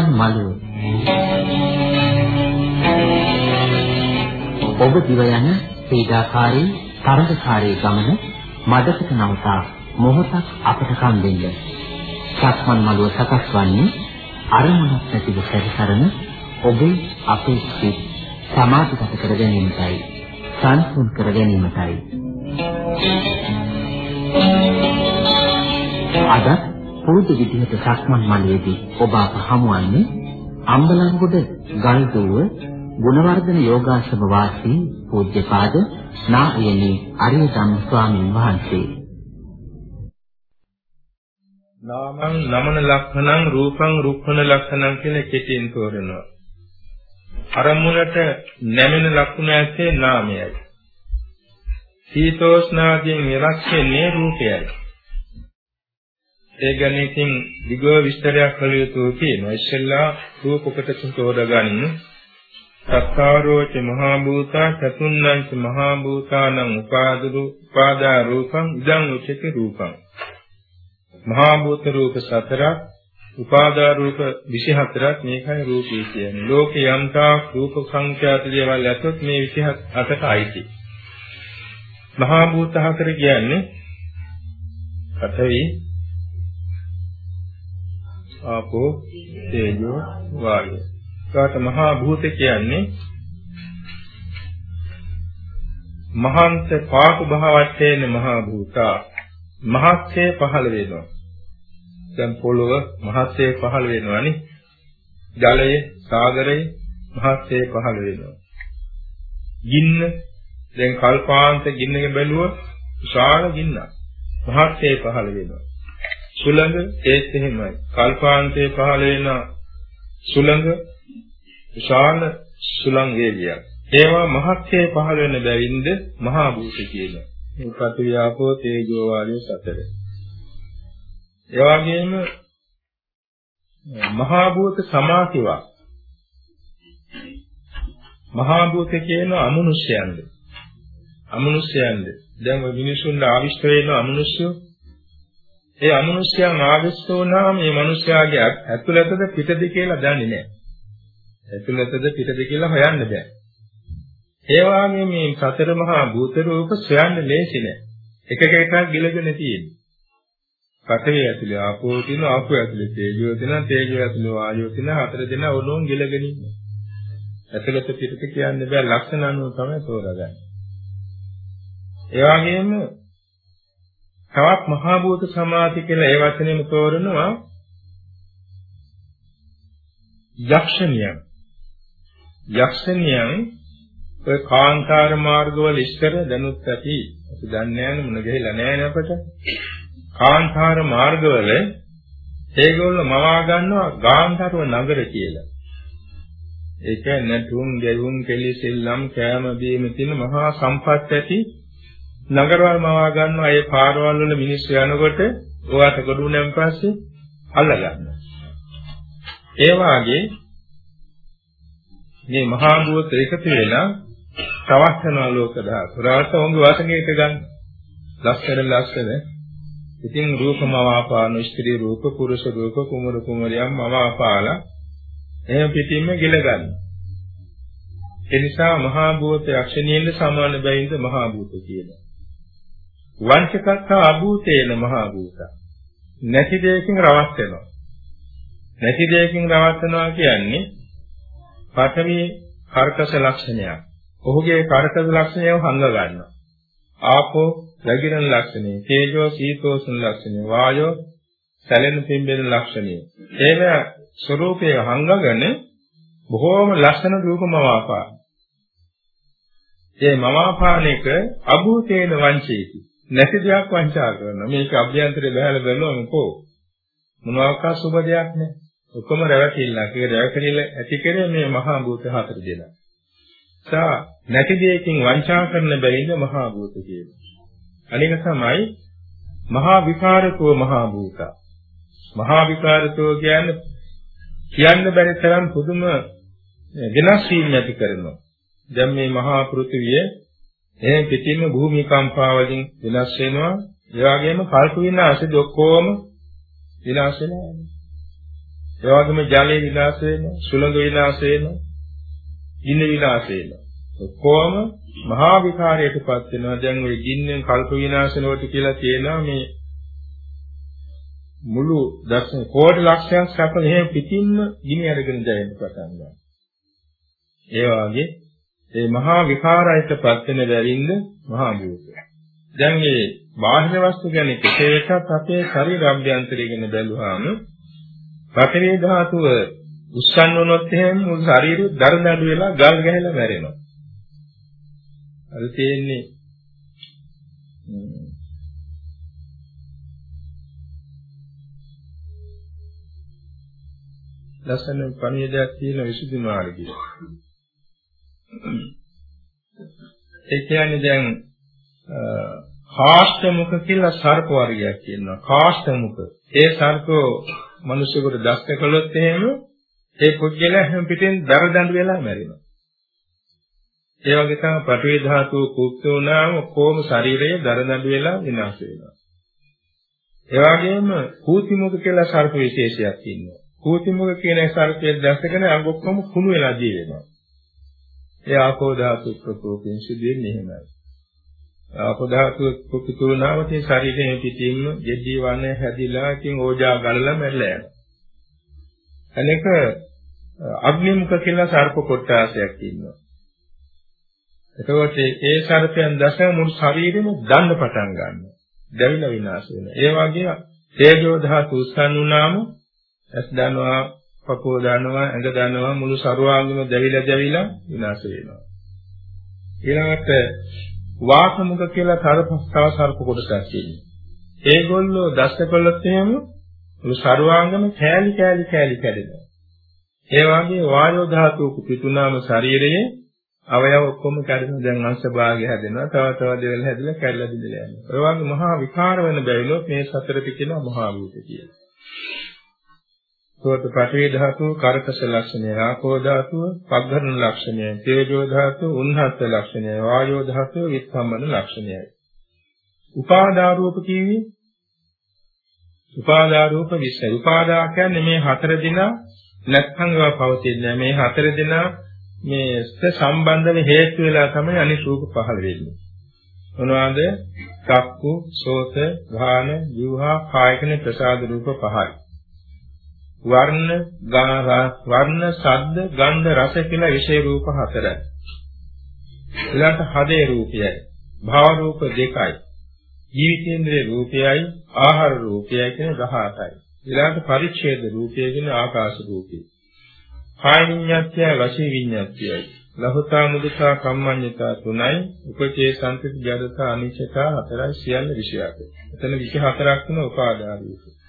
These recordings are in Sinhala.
සක්මන් මළුව ඔබ දිව යන පීඩාකාරී තරඟකාරී ගමන මදකට නවතා මොහොතක් අපට කන් දෙන්න. සක්මන් මළුව සකස් වන්නේ අරමුණක් නැතිව සැරිසරන ඔබේ අපේ සිත් සමාධිගත කර ගැනීමටයි සංසුන් කර ගැනීමටයි. අද පුරුදු විදිහට සක්මන් මළුවේදී ඔබ අප හමුවන්නේ අම්බලන්ගොඩ ගල්දුව ගුණවර්ධන යෝගාශ්‍රම වාසී පූජ්‍යපාද නා උයනේ අරියතම් ස්වාමීන් වහන්සේ නාමං නමන ලක්ෂණං රූපං රුක්ඛන ලක්ෂණං කියලා කෙටියෙන් තෝරනවා. අරමුණට නැමෙන ලක්ෂණ ඇත්තේ නාමයයි. සීතෝස්නාදීන් විරක්ෂන්නේ රූපයයි. ඒ ගැන ඉතින් විගව විස්තරයක් කළ යුතු තියෙනවා. ඉස්සෙල්ලා රූප කොටස තෝරගන්න. සත්කාරෝච මහා භූතා චතුන්නංච මහා භූතානං උපාදරු උපාදා රූපං ඉදං උච්චති රූපං මහා භූත රූප සතරක් උපාදා රූප 24ක් මේකයි රූපී කියන්නේ. ලෝකේ යම්තා රූප සංඛ්‍යාත දේවල් ඇතොත් මේ 28ට අයිති. මහා භූත හතර කියන්නේ පඨවි ආපෝ තේජෝ වායෝ. ඒකට මහා භූත කියන්නේ මහන්ත පාකු භාවත්තේන මහා භූතා මහත්සේ පහළ වෙනවා. දැන් පොළොව මහත්සේ පහළ වෙනවානේ. ජලය, සාගරය මහත්සේ පහළ වෙනවා. ගින්න දැන් කල්පාන්ත ගින්නක බැලුවොත් විශාල ගින්නක්. මහත්සේ පහළ වෙනවා. සුළඟ ඒත් එහෙමයි. කල්පාන්තේ පහළ වෙන සුළඟ විශාල සුළං වේගයක්. ඒවා මහත්සේ පහළ වෙන බැවින්ද මහා භූත කියනවා. මේ පඨවි ආපෝ තේජෝ වායෝ සතර. ඒ වගේම මහා භූත සමාහිවා මහා භූත කියන අමනුෂ්‍යයන්ද අමනුෂ්‍යයන්ද දැන් ඔය මිනිසුන්ට ආවිෂ්ඨ වෙන අමනුෂ්‍යෝ ඒ අමනුෂ්‍යයන් ආවිෂ්ඨ වුණාම මේ මිනිස්යාගේ ඇතුළතද පිටද කියලා දන්නේ නැහැ. ඇතුළතද පිටද කියලා හොයන්න බෑ. ඒ වගේම මේ සතර මහා භූත රූප සොයන්න ලේසි නෑ. එකක එකක් ගිලගෙන තියෙන්නේ. පඨවි ඇතුලේ ආපෝ තියෙන ආපෝ ඇතුලේ තේජෝ තියෙන තේජෝ ඇතුලේ වායෝ තියෙන හතර දෙනා ඕනෝන් ගිලගෙන ඉන්නේ. ඇතුළත පිටත කියන්න බෑ ලක්ෂණ අනුව තමයි තෝරගන්නේ. ඒ වගේම තවත් මහා භූත සමාධි කියලා ඒ වචනේම තෝරනවා. යක්ෂණියන්. යක්ෂණියන් ඔය කාන්තාර මාර්ගවල ඉස්තර දැනුත් ඇති. අපි දන්නේ නැහැ මොන ගහලා නැහැ අපට. කාන්තාර මාර්ගවල ඒගොල්ලෝ මවා ගන්නවා ගාන්ධාරව නගර කියලා. ඒ කියන්නේ තුන් ගෙවුම් කෙලි සෙල්ලම් කෑම බීම තියෙන මහා සම්පත් ඇති. නගරවල මවා ගන්නවා ඒ පාරවල් වල මිනිස්සු යනකොට ඔයාට ගොඩුණෙන් පස්සේ අල්ල ගන්නවා ඒ වාගේ මේ මහා භූත එකතු වෙලා තවත් යනවා ලෝක ධාතු. රාත උන්ගේ වාසගේට ගන්න. ලස්සන ලස්සන. ඉතින් රූපම වාපාන ස්ත්‍රී රූප පුරුෂ රූප කුමරු කුමරියන් මම අපාලා එහෙම පිටින්ම ගිල ගන්න. ඒ නිසා මහා භූත යක්ෂණීන්ද සමාන බැවින්ද මහා භූත කියනවා. වංචකත්ත අභූතේන මහා භූත. නැති දෙයකින් රවස් වෙනවා. නැති දෙයකින් රවස් වෙනවා කියන්නේ පඨවි කර්කශ ලක්ෂණයක්. ඔහුගේ කරකද ලක්ෂණය හංග ගන්නවා. ආපෝ රැගිරණ ලක්ෂණය, තේජෝ සීතෝෂණ ලක්ෂණය, වායෝ සැලෙන පිම්බෙන ලක්ෂණය. ඒව ස්වરૂපයේ හංගගෙන බොහෝම ලස්සන රූපම වාපා. ඒ මවාපාණේක අභූතේන වංචේති. නැති දෙයක් වංචා කරනවා. මේක අභ්‍යන්තරේ බහැලා බලනවා මොකෝ. මොනවාක සුබ දෙයක් නෑ. ඔක්කොම රැවටිල්ලක්. ඒ රැවටිල්ල ඇති කරේ මේ මහා භූත හතර දෙනා. සා නැති දෙයකින් වංචා කරන බැවින්ද මහා භූත කියනවා. අනික තමයි මහා විකාරකෝ මහා භූත. මහා විකාරකෝ කියන්නේ කියන්න බැරි තරම් පුදුම වෙනස් වීම ඇති කරනවා. දැන් මේ මහා පෘථිවිය එහෙන් පිටින්ම භූමිකම්පා වලින් වෙනස් වෙනවා. ඒ වගේම කල්ප විනාශෙදි ඔක්කොම විනාශ වෙනවා. ඒ වගේම ජලය විනාශ වෙනවා, සුළඟ විනාශ වෙනවා, ගින්න විනාශ වෙනවා. ඔක්කොම මහා විකාරයටපත් වෙනවා. දැන් ওই ගින්නෙන් කල්ප විනාශනවට කියලා කියනවා මේ මුළු දර්ශන කෝටි ලක්ෂයක් සැප එහෙම පිටින්ම ගිනි අරගෙන දැවෙන්න පටන් ගන්නවා. ඒ වාගේ ඒ මහා විකාරයටපත් වෙන බැරින්ද මහා භූතය. දැන් මේ බාහිර වස්තු ගැන කෙසේකත් අපේ ශරීර අභ්‍යන්තරය ගැන බැලුවාම පඨවි ධාතුව උස්සන් වුණොත් එහෙම මුළු ශරීරය දරදඬු වෙලා ගල් ගැහිලා මැරෙනවා. අද තියෙන්නේ ලස්සන පණිවිඩයක් තියෙන විසුද්ධි මාර්ගය. ඒ කියන්නේ දැන් කාෂ්ඨමුඛ කියලා සර්ප වර්ගයක් කියනවා. කාෂ්ඨමුඛ. ඒ සර්පෝ මිනිසෙකුට දෂ්ට කළොත් එහෙම ඒ පුද්ගලයා හැම පිටින් දරදඬු වෙලා මැරෙනවා. ඒ වගේ තමයි පඨවි ධාතුව කුප්ත වුණාම කොහොම ශරීරයේ දරදඬු වෙලා විනාශ වෙනවා. ඒ වගේම කූතිමුඛ කියලා සර්ප විශේෂයක් ඉන්නවා. කූතිමුඛ කියන සර්පයේ දැසගෙන අංග ඔක්කොම කුණු වෙලා ජී වෙනවා. ඒ ආපෝ ධාතු ප්‍රකෝපයෙන් සිදුවෙන්නේ එහෙමයි. ආපෝ ධාතු කුපිතුනාවතේ ශරීරයේ පිටින්ම ජෙඩි වන්නේ හැදිලා ඉතින් ඕජා ගලලා මැරලා යනවා. අනෙක අග්නිමුඛ කියලා සර්ප කොටාසයක් ඉන්නවා. එතකොට ඒ සර්පයන් දස මුළු ශරීරෙම දන්න පටන් ගන්නවා. දැවිලා විනාශ වෙනවා. ඒ වගේ තේජෝ ධාතු උස්සන් වුණාම ඇස් දනවා, පපුව දනවා, ඇඟ දනවා මුළු සරුවාංගෙම දැවිලා දැවිලා විනාශ වෙනවා. ඊළඟට වාසමුඛ කියලා සර්පස්තව සර්ප කොටසක් තියෙනවා. ඒගොල්ලෝ දෂ්ටකොල්ලත් එහෙම මුළු සරුවාංගෙම කෑලි කෑලි කෑලි කැඩෙනවා. ඒ වගේ වායෝ ධාතුව කුපිතුනාම ශරීරයේ අවයව ඔක්කොම කැඩෙනවා දැන් අංශ භාගය හැදෙනවා තව තව දේවල් හැදිලා කැඩලා බිඳලා යනවා. ඒ වගේ මහා විකාර වෙන බැවිනොත් මේ සතරට කියනවා මහා භූත කියලා. සෝත පඨවි ධාතුව කරකස ලක්ෂණය, ආකෝ ධාතුව පග්ඝරණ ලක්ෂණය, තේජෝ ධාතුව උන්හත් ලක්ෂණය, වායෝ ධාතුව විස්කම්මන ලක්ෂණයයි. උපාදා රූප කිව්වේ උපාදා රූප විශ්ය. උපාදා කියන්නේ මේ හතර දිනා නැත්නම් ඒවා පවතින්නේ මේ හතර දිනා මේ සම්බන්ධව හේතු වෙලා තමයි අනිත් රූප පහළ වෙන්නේ. මොනවාද? චක්කු, සෝත, ධාන, ජීවහා, කාය කියන ප්‍රසාද රූප පහයි. වර්ණ, වර්ණ, ශබ්ද, ගන්ධ, රස කියලා විශේෂ රූප හතරයි. ඊළඟට හදේ රූපයයි. භව රූප දෙකයි. ජීවිතේන්ද්‍රයේ රූපයයි, ආහාර රූපයයි කියන 18යි. ඊළඟට පරිච්ඡේද රූපය කියන ආකාශ රූපය. කාය විඤ්ඤාත්යයි වශී විඤ්ඤාත්යයි. ලහුතා මුදිතා කම්මඤ්ඤතා තුනයි උපචේ සම්පති ජඩතා අනිච්චතා හතරයි සියල්ල විෂයක්. එතන 24ක් තුන උපාදාරීක.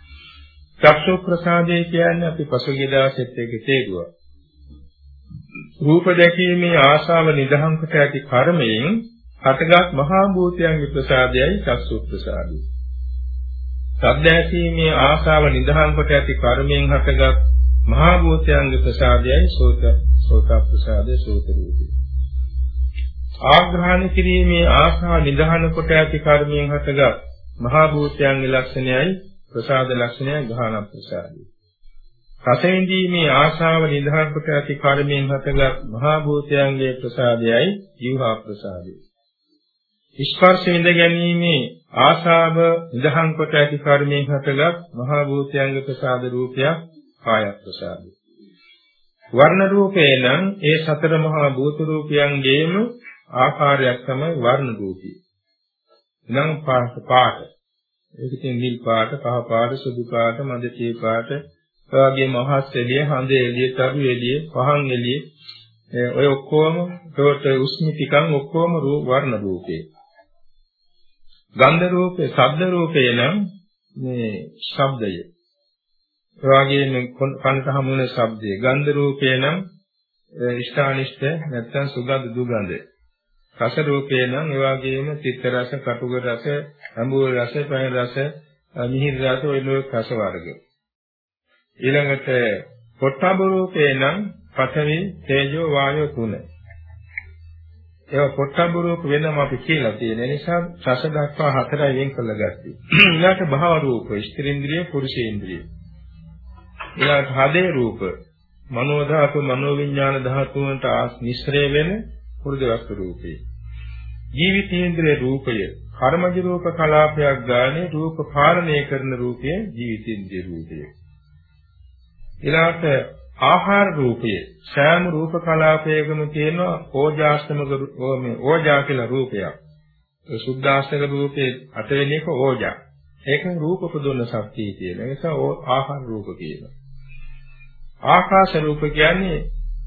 චක්ෂු ප්‍රසාදේ කියන්නේ අපි පසුගිය දවසෙත් ඒක තේරුවා. රූප දැකීමේ ආශාව නිදහම් කොට ඇති කර්මයෙන් හටගත් මහා භූතයන්ගේ ප්‍රසාදයයි චක්ෂු ප්‍රසාදය. සද්ද ඇසීමේ ආශාව නිදහම් කොට ඇති කර්මයෙන් හටගත් මහා භූතයන්ගේ ප්‍රසාදයයි සෝත සෝත ප්‍රසාදේ සෝත රූපය. ආග්‍රහණ කිරීමේ ආශා නිදහන කොට ඇති කර්මයෙන් හටගත් මහා භූතයන්ගේ ලක්ෂණයයි ප්‍රසාද ලක්ෂණයයි ගාහන ප්‍රසාදය. රසෙන්දීමේ ආශාව නිදහන කොට ඇති කර්මයෙන් හටගත් මහා භූතයන්ගේ ප්‍රසාදයයි ජීවහා ප්‍රසාදය. ස්පර්ශ විඳ ගැනීමේ ආශාව නිදහන් කොට ඇති කර්මයෙන් හටගත් මහා භූතයන්ගේ ප්‍රසාද රූපයක් කාය ප්‍රසාදය. වර්ණ රූපේ නම් ඒ සතර මහා භූත රූපයන්ගේම ආකාරයක් තමයි වර්ණ රූපී. නම් පාට පාට. ඒකෙන් නිල් පාට, කහ පාට, සුදු පාට, මද තේ පාට, ඔයගේ මහස් එළිය, හඳ එළිය, තරු එළිය, පහන් එළිය ඔය ඔක්කොම ඒකට උස්මිතිකම් ඔක්කොම වර්ණ රූපේ. ගන්ධ රූපේ, ශබ්ද රූපේ නම් මේ ශබ්දය. ඒ වගේම කනට හමු වෙන ශබ්දය ගන්ධ රූපේ නම් ඉෂ්ඨානිෂ්ඨ නැත්නම් සුගඳ දුගඳ රස රූපේ නම් ඒ වගේම චිත්ත රස කටුක රස අඹුව රස පය රස මිහිරි රස ඔය ලෝක රස වර්ග. ඊළඟට පොට්ටබ රූපේ නම් පඨවි තේජෝ වායෝ තුන. ඒවා පොට්ටබ රූප වෙනම අපි කියලා තියෙන නිසා රස දක්වා හතරයි වෙන් කළ ගත්තේ. ඊළඟට භව රූප ස්ත්‍රීන්ද්‍රිය පුරුෂේන්ද්‍රිය. ඊළඟට හදේ රූප. මනෝ ධාතු මනෝ විඥාන ධාතුන්ට මිශ්‍රය වෙන හෘද වස්තු රූපේ. ජීවිතේන්ද්‍රයේ රූපය කර්මජ රූප කලාපයක් ගානේ රූප පාලනය කරන රූපය ජීවිතේන්ද්‍රයේ රූපය. ඊළඟට ආහාර රූපය සෑම රූප කලාපයකම තියෙන ඕජාස්තමක මේ ඕජා කියලා රූපයක්. සුද්ධාස්තක රූපේ අටවෙනි එක ඕජා. ඒකෙන් රූප පුදුන්න ශක්තිය කියන නිසා ආහාර රූප කියනවා. ආකාශ රූප කියන්නේ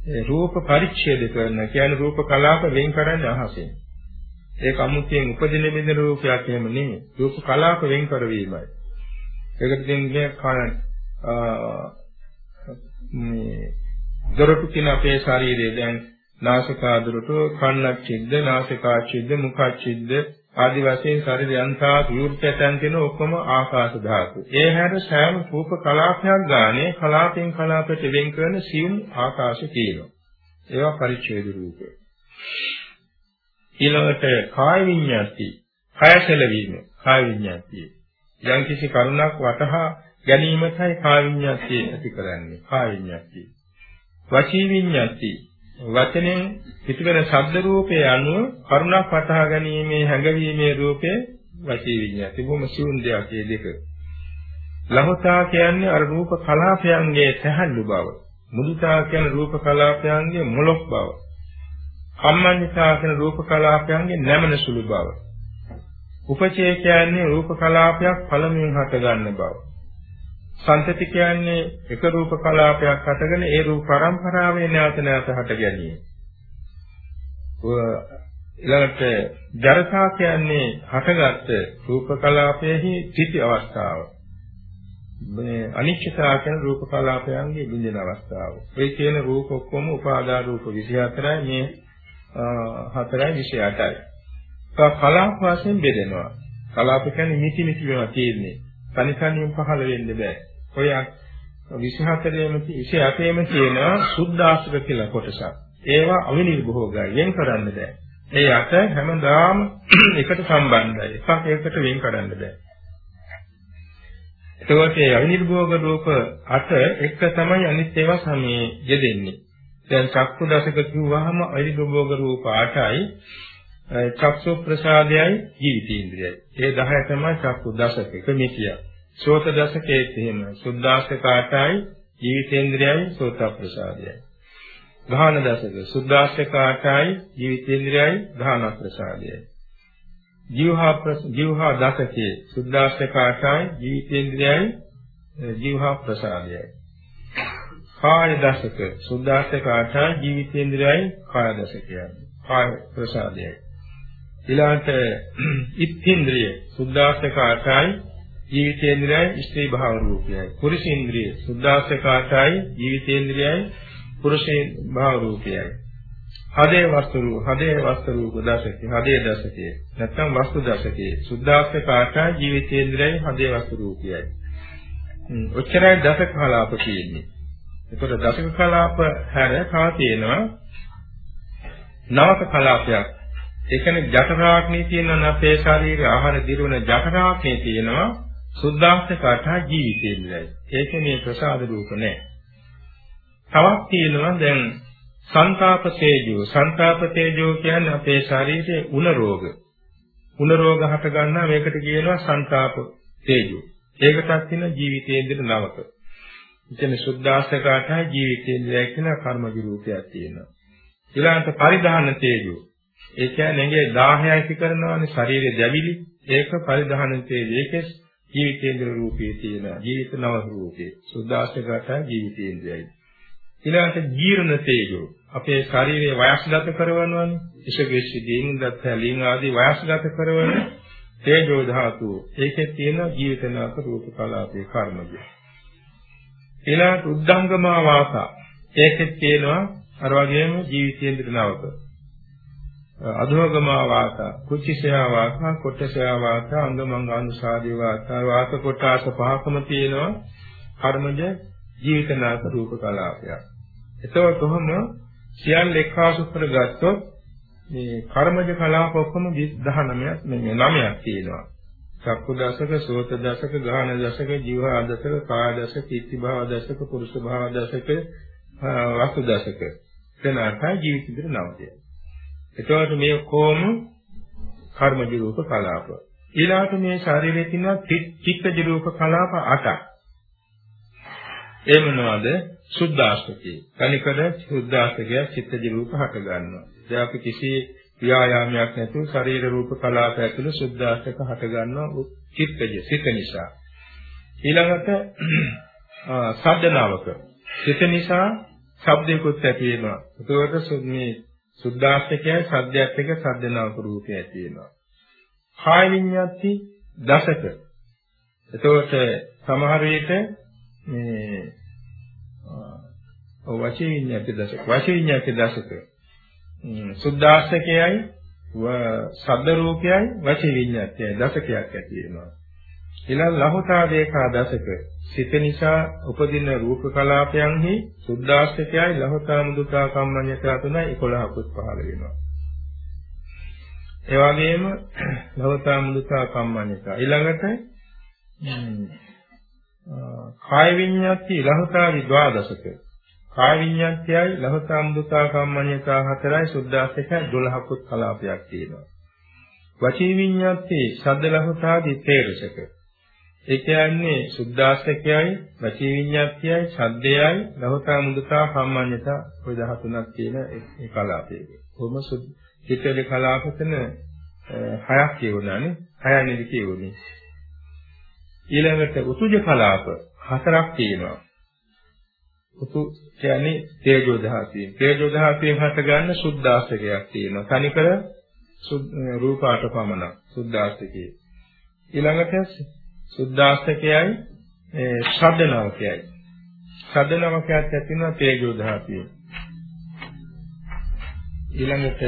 රූප පරිච්ඡේද කරන කියන්නේ රූප කලාප වෙන් කරන්නේ අහසෙන්. ඒක අමුතියෙන් උපදින බින්ද රූපයක් එහෙම නෙමෙයි. රූප කලාප වෙන් කරවීමයි. ඒකට දෙන්නේ කන මේ දොරටු කියන අපේ ශරීරයේ දැන් නාසිකා දොරටු කන්නච්චිද්ද නාසිකාච්චිද්ද මුඛච්චිද්ද ආදි වශයෙන් ශරීරය යන්තා විවෘතයන් කියන ඔක්කොම ආකාශ ධාතු. ඒ හැර සෑම රූප කලාපයක් ගානේ කලාපෙන් කලාපයට වෙන් කරන සියුම් ආකාශ තියෙනවා. ඒවා පරිච්ඡේද රූප. ඊළඟට කාය විඤ්ඤාති, කායසලවීම, කාය විඤ්ඤාති. යම් කිසි කරුණක් වටහා ගැනීමයි කාය විඤ්ඤාති ඇති කරන්නේ. කාය විඤ්ඤාති. වචී විඤ්ඤාති වචනෙන් පිටවෙන ශබ්ද රූපයේ අනුව කරුණක් වටහා ගැනීමේ හැඟවීමේ රූපේ වචී විඤ්ඤාති බොහොම සිවුන් දෙයක් මේ දෙක. ලහතා කියන්නේ අර රූප කලාපයන්ගේ සැහැල්ලු බව. මුදිතා කියන රූප කලාපයන්ගේ මොලොක් බව. කම්මඤ්ඤතා කියන රූප කලාපයන්ගේ නැමන සුළු බව. උපචේ කියන්නේ රූප කලාපයක් පළමුවෙන් හට ගන්න බව. සංතති කියන්නේ එක රූප කලාපයක් හටගෙන ඒ රූප පරම්පරාවේ නැවත නැවත හට ගැනීම. ඊළඟට ජරතා කියන්නේ හටගත් රූප කලාපයේහි තිති අවස්ථාව. මේ අනිච්චතා කියන රූප කලාපයන්ගේ බිඳින අවස්ථාව. ඒ කියන රූප ඔක්කොම උපාදා රූප 24යි මේ හතරයි 28යි. කලාප වශයෙන් බෙදෙනවා. කලාප කියන්නේ මිටි මිටි වෙනවා තියෙන්නේ. තනිකනින් පහළ වෙන්න බෑ. ඔය 24ෙම 28ෙම තියෙන සුද්ධාස්ත්‍ර කියලා කොටසක්. ඒවා අවිනිර්භෝගයි වෙන් කරන්න බෑ. ඒ අට හැමදාම එකට සම්බන්ධයි. එකක් ඒකට වෙන් කරන්න බෑ. එතකොට මේ අවිනිර්භෝග රූප අට එක තමයි අනිත් ඒවා සමේ යෙදෙන්නේ. දැන් චක්කු දශක කිව්වහම අවිනිර්භෝග රූප 8යි චක්සු ප්‍රසාදයයි ජීවිතේන්ද්‍රයයි. ඒ 10 තමයි චක්කු දශක එක මිතියක්. සෝත දශකයේ එහෙම සුද්ධාස්තක ආටයි ජීවිතේන්ද්‍රයයි සෝත ප්‍රසාදයයි. ගාහන දශක සුද්ධාස්තක ආටයි ජීවිතේන්ද්‍රයයි ගාහන ප්‍රසාදයයි. ජීවහා ජීවහා දශකයේ සුද්ධාස්තක ආටයි ජීවිතේන්ද්‍රයයි ජීවහා ප්‍රසාදයයි. කාය දශක සුද්ධාස්තක ආටයි ජීවිතේන්ද්‍රයයි කාය දශකයයි. කාය ප්‍රසාදයයි. ඊළාට ඉත්ත්‍ේන්ද්‍රිය සුද්ධාස්තක ආටයි ජීවිතේන්ද්‍රයයි ස්ත්‍රී භාව රූපයයි. පුරුෂේන්ද්‍රිය සුද්ධාසකාටයි ජීවිතේන්ද්‍රයයි පුරුෂේ භාව රූපයයි. හදේ වස්තු රූප හදේ වස්තු රූප දශකේ හදේ දශකේ නැත්නම් වස්තු දශකේ සුද්ධාසකාටයි ජීවිතේන්ද්‍රයයි හදේ වස්තු රූපයයි. ඔච්චරයි දශක කලාප තියෙන්නේ. එතකොට දශක කලාප හැර කා තියෙනවා නවක කලාපයක් ඒ කියන්නේ ජඨරාග්නේ තියෙනවා අපේ ශරීරයේ ආහාර දිරවන ජඨරාග්නේ තියෙනවා සුද්ධාස්තකට ජීවිතේ ඉඳලා. ඒක මේ ප්‍රසාද රූප නෑ. තවත් තියෙනවා දැන් සංකාප තේජෝ. සංකාප තේජෝ කියන්නේ අපේ ශරීරයේ උණ රෝග. උණ රෝග හට ගන්නා මේකට කියනවා සංකාප තේජෝ. ඒකටත් තියෙන ජීවිතයේ ඉඳලා නවක. එතන සුද්ධාස්තකට ජීවිතේ ඉඳලා කියන කර්මජ රූපයක් තියෙනවා. ඊළඟට පරිධාන තේජෝ ඒ කියන්නේ ඇඟේ 10යි ඇති කරනවානේ ශරීරයේ දැවිලි. ඒක පරිධාන තේජෝ. ඒකේ ජීවිතේන්ද්‍ර රූපේ තියෙනවා. ජීවිත නව රූපේ. සුද්ධාස්තගත ජීවිතේන්ද්‍රයයි. ඊළඟට ජීර්ණ තේජෝ. අපේ ශරීරයේ වයස්ගත කරවනවානේ. ඉෂකෙෂි දීන් දත් හැලින් ආදී වයස්ගත කරවන තේජෝ ධාතුව. ඒකේ තියෙන ජීවිතනාක රූප කලාපේ කර්මජ. ඊළඟට උද්ධංගමා වාසා. ඒකේ තියෙනවා අර වගේම ජීවිතේන්ද්‍ර නවක. අධෝගමා වාත කුච්චිසයා වාත කොට්ටසයා වාත අංගමංග අනුසාදී වාත වාත කොටාස පහකම තියෙනවා කර්මජ ජීවිතනාක රූප කලාපයක්. එතකොට කොහොම සියල්ල එක්කාසු කරගත්තොත් මේ කර්මජ කලාප ඔක්කොම 19ක් මේ 9ක් තියෙනවා. චක්කු දසක, සෝත දසක, ගාහන දසක, ජීවහා දසක, කාය දසක, ඉති භාව දසක, පුරුෂ භාව දසක, වස්තු දසක. එතන අටයි ජීවිත විතර නවතිය. එතකොට මේ කොම කර්මජ රූප කලාප. ඊළාට මේ ශරීරයේ තියෙන චිත්තජ රූප කලාප 8ක්. ඒ මොනවද? සුද්ධාෂ්ටකේ. කණිකඩ සුද්ධාෂ්ටකය චිත්තජ රූප හට ගන්නවා. දැන් අපි කිසි ව්‍යායාමයක් නැතුව ශරීර රූප කලාප ඇතුළු සුද්ධාෂ්ටක හට ගන්නවා චිත්තජ සිත නිසා. ඊළඟට සද්දනාවක සිත නිසා ශබ්දයකුත් ඇති වෙනවා. ඒකවල මේ සුද්ධාෂ්ටකයයි සද්දයක් එක සද්දනාවක රූපය ඇති වෙනවා. කාය විඤ්ඤාති දසක. එතකොට සමහර විට මේ ඔව් වචී විඤ්ඤාති දසක. වචී විඤ්ඤාති දසක. සුද්ධාෂ්ටකයයි ශබ්ද රූපයයි වචී විඤ්ඤාතියයි දසකයක් ඇති වෙනවා. ඊළඟ ලහෝතා දේකා දසක සිත නිසා උපදින රූප කලාපයන්හි සුද්ධාෂ්ටකයයි ලහෝතා මුදුතා කම්මඤ්ඤතා තුනයි 11කුත් පහළ වෙනවා. ඒ වගේම ලහෝතා මුදුතා කම්මඤ්ඤතා ඊළඟට කාය විඤ්ඤාති ලහෝතාවි ද්වාදශක කාය විඤ්ඤාත්‍යයි ලහෝතා මුදුතා කම්මඤ්ඤතා හතරයි සුද්ධාෂ්ටකයයි 12කුත් කලාපයක් තියෙනවා. වචී විඤ්ඤාති ශබ්ද ලහෝතාදී තේරසක ඒ කියන්නේ සුද්ධාස්තකයයි, වචී විඤ්ඤාත්යයි, ශබ්දයයි, ලහෝතා මුදතා සම්මාන්‍යතා ඔය 13ක් තියෙන ඒ කලාපයක. කොහොම චිත්තේ කලාපතන හයක් කියවුණානේ. හයයි නේද කියවුනේ. ඊළඟට උතුජ කලාප හතරක් තියෙනවා. උතු කියන්නේ තේජෝ දහතියෙන්. තේජෝ දහතියෙන් හට ගන්න සුද්ධාස්තකයක් තියෙනවා. තනිකර රූපාට පමණක් සුද්ධාස්තකයේ. ඊළඟට සුද්ධාස්තකයයි ශබ්ද නවකයයි. ශබ්ද නවකයක් ඇති වෙනවා තේජෝ ධාතුවේ. ඊළඟට